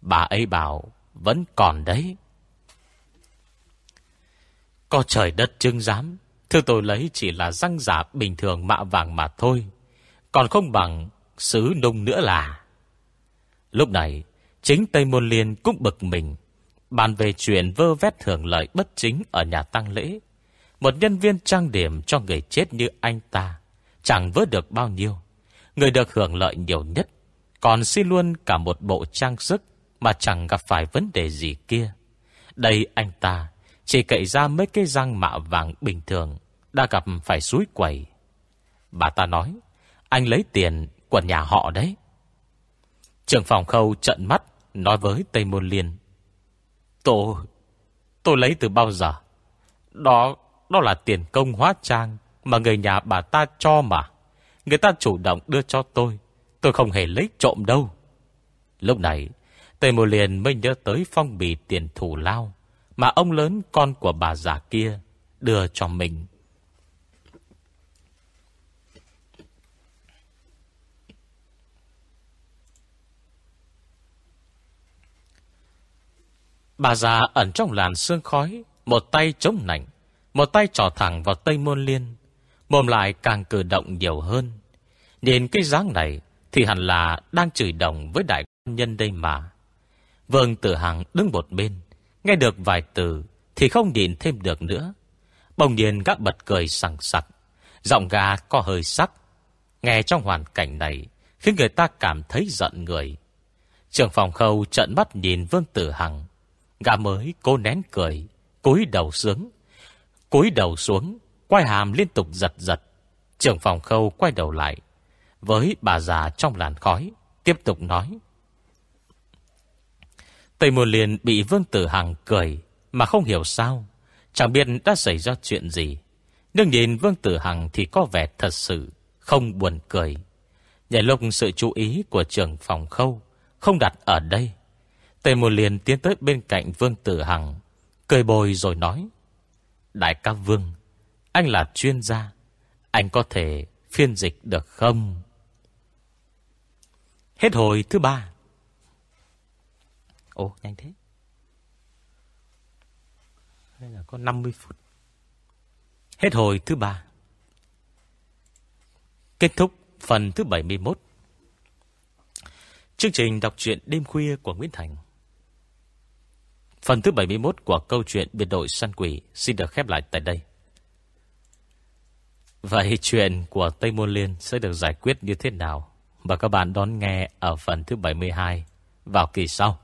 Bà ấy bảo Vẫn còn đấy. Có trời đất chứng giám, Thứ tôi lấy chỉ là răng giả bình thường mạ vàng mà thôi Còn không bằng Sứ nung nữa là Lúc này, Chính Tây Môn Liên cũng bực mình, Bàn về chuyện vơ vét hưởng lợi bất chính ở nhà tăng lễ. Một nhân viên trang điểm cho người chết như anh ta, chẳng vớt được bao nhiêu. Người được hưởng lợi nhiều nhất, còn xin luôn cả một bộ trang sức mà chẳng gặp phải vấn đề gì kia. Đây anh ta chỉ cậy ra mấy cái răng mạ vàng bình thường đã gặp phải suối quẩy. Bà ta nói, anh lấy tiền của nhà họ đấy. Trường phòng khâu trận mắt nói với Tây Môn Liên. Tôi, Tôi lấy từ bao giờ Đó đó là tiền công hóa trang Mà người nhà bà ta cho mà Người ta chủ động đưa cho tôi Tôi không hề lấy trộm đâu Lúc này tây môn liên mới nhớ tới phong bì tiền thủ lao mà ông lớn con của bà già kia Đưa cho mình. Bà già ẩn trong làn sương khói, Một tay chống nảnh Một tay trò thẳng vào Tây Môn Liên, Mồm lại càng cử động nhiều hơn. Nhìn cái dáng này Thì hẳn là đang chửi đồng với đại quan nhân đây mà. Vương Tử Hằng đứng một bên Nghe được vài từ Thì không nhìn thêm được nữa. Bồng nhiên gác bật cười sẵn sặc. Giọng gà có hơi sắc. Nghe trong hoàn cảnh này, Khiến người ta cảm thấy giận người. Trường phòng khâu trận mắt nhìn Vương Tử Hằng. Gã mới cố nén cười, cúi đầu xuống. Cúi đầu xuống Quay hàm liên tục giật giật. Trường phòng khâu quay đầu lại. Với bà già trong làn khói, Tiếp tục nói. Tây Môn Liên bị Vương Tử Hằng cười Mà không hiểu sao Chẳng biết đã xảy ra chuyện gì Nhưng nhìn Vương Tử Hằng thì có vẻ thật sự Không buồn cười Nhảy lúc sự chú ý của trưởng phòng khâu Không đặt ở đây Tây Môn Liên tiến tới bên cạnh Vương Tử Hằng, cười bồi rồi nói. Đại ca Vương, anh là chuyên gia, anh có thể phiên dịch được không? Hết hồi thứ ba. Ồ, nhanh thế. Đây là có 50 phút. Hết hồi thứ ba. Kết thúc phần thứ 71. Chương trình đọc truyện đêm khuya của Nguyễn Thành. Phần thứ 71 của câu chuyện biệt đội săn quỷ xin được khép lại tại đây. Vậy chuyện của Tây Môn Liên sẽ được giải quyết như thế nào? Và các bạn đón nghe ở phần thứ 72 vào kỳ sau.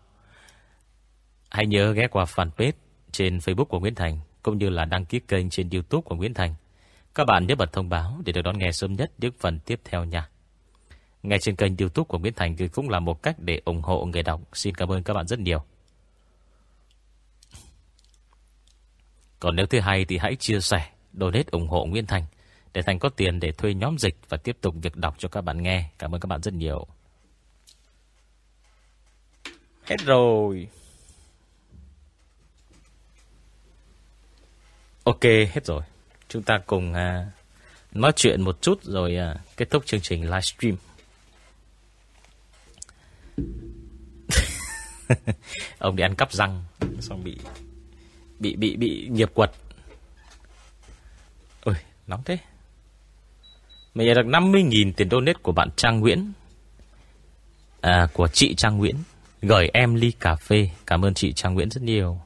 Hãy nhớ ghé qua fanpage trên Facebook của Nguyễn Thành cũng như là đăng ký kênh trên YouTube của Nguyễn Thành. Các bạn nhớ bật thông báo để được đón nghe sớm nhất những phần tiếp theo nha. Ngay trên kênh YouTube của Nguyễn Thành thì cũng là một cách để ủng hộ người đọc. Xin cảm ơn các bạn rất nhiều. Còn nếu thứ hay thì hãy chia sẻ, donate ủng hộ Nguyễn Thành để Thành có tiền để thuê nhóm dịch và tiếp tục việc đọc cho các bạn nghe. Cảm ơn các bạn rất nhiều. Hết rồi. Ok, hết rồi. Chúng ta cùng à, nói chuyện một chút rồi à, kết thúc chương trình livestream. Ông đi ăn cắp răng xong bị Bị bị bị nghiệp quật. Ôi nóng thế. Mình nhận được 50.000 tiền donate của bạn Trang Nguyễn. À của chị Trang Nguyễn. Gửi em ly cà phê. Cảm ơn chị Trang Nguyễn rất nhiều.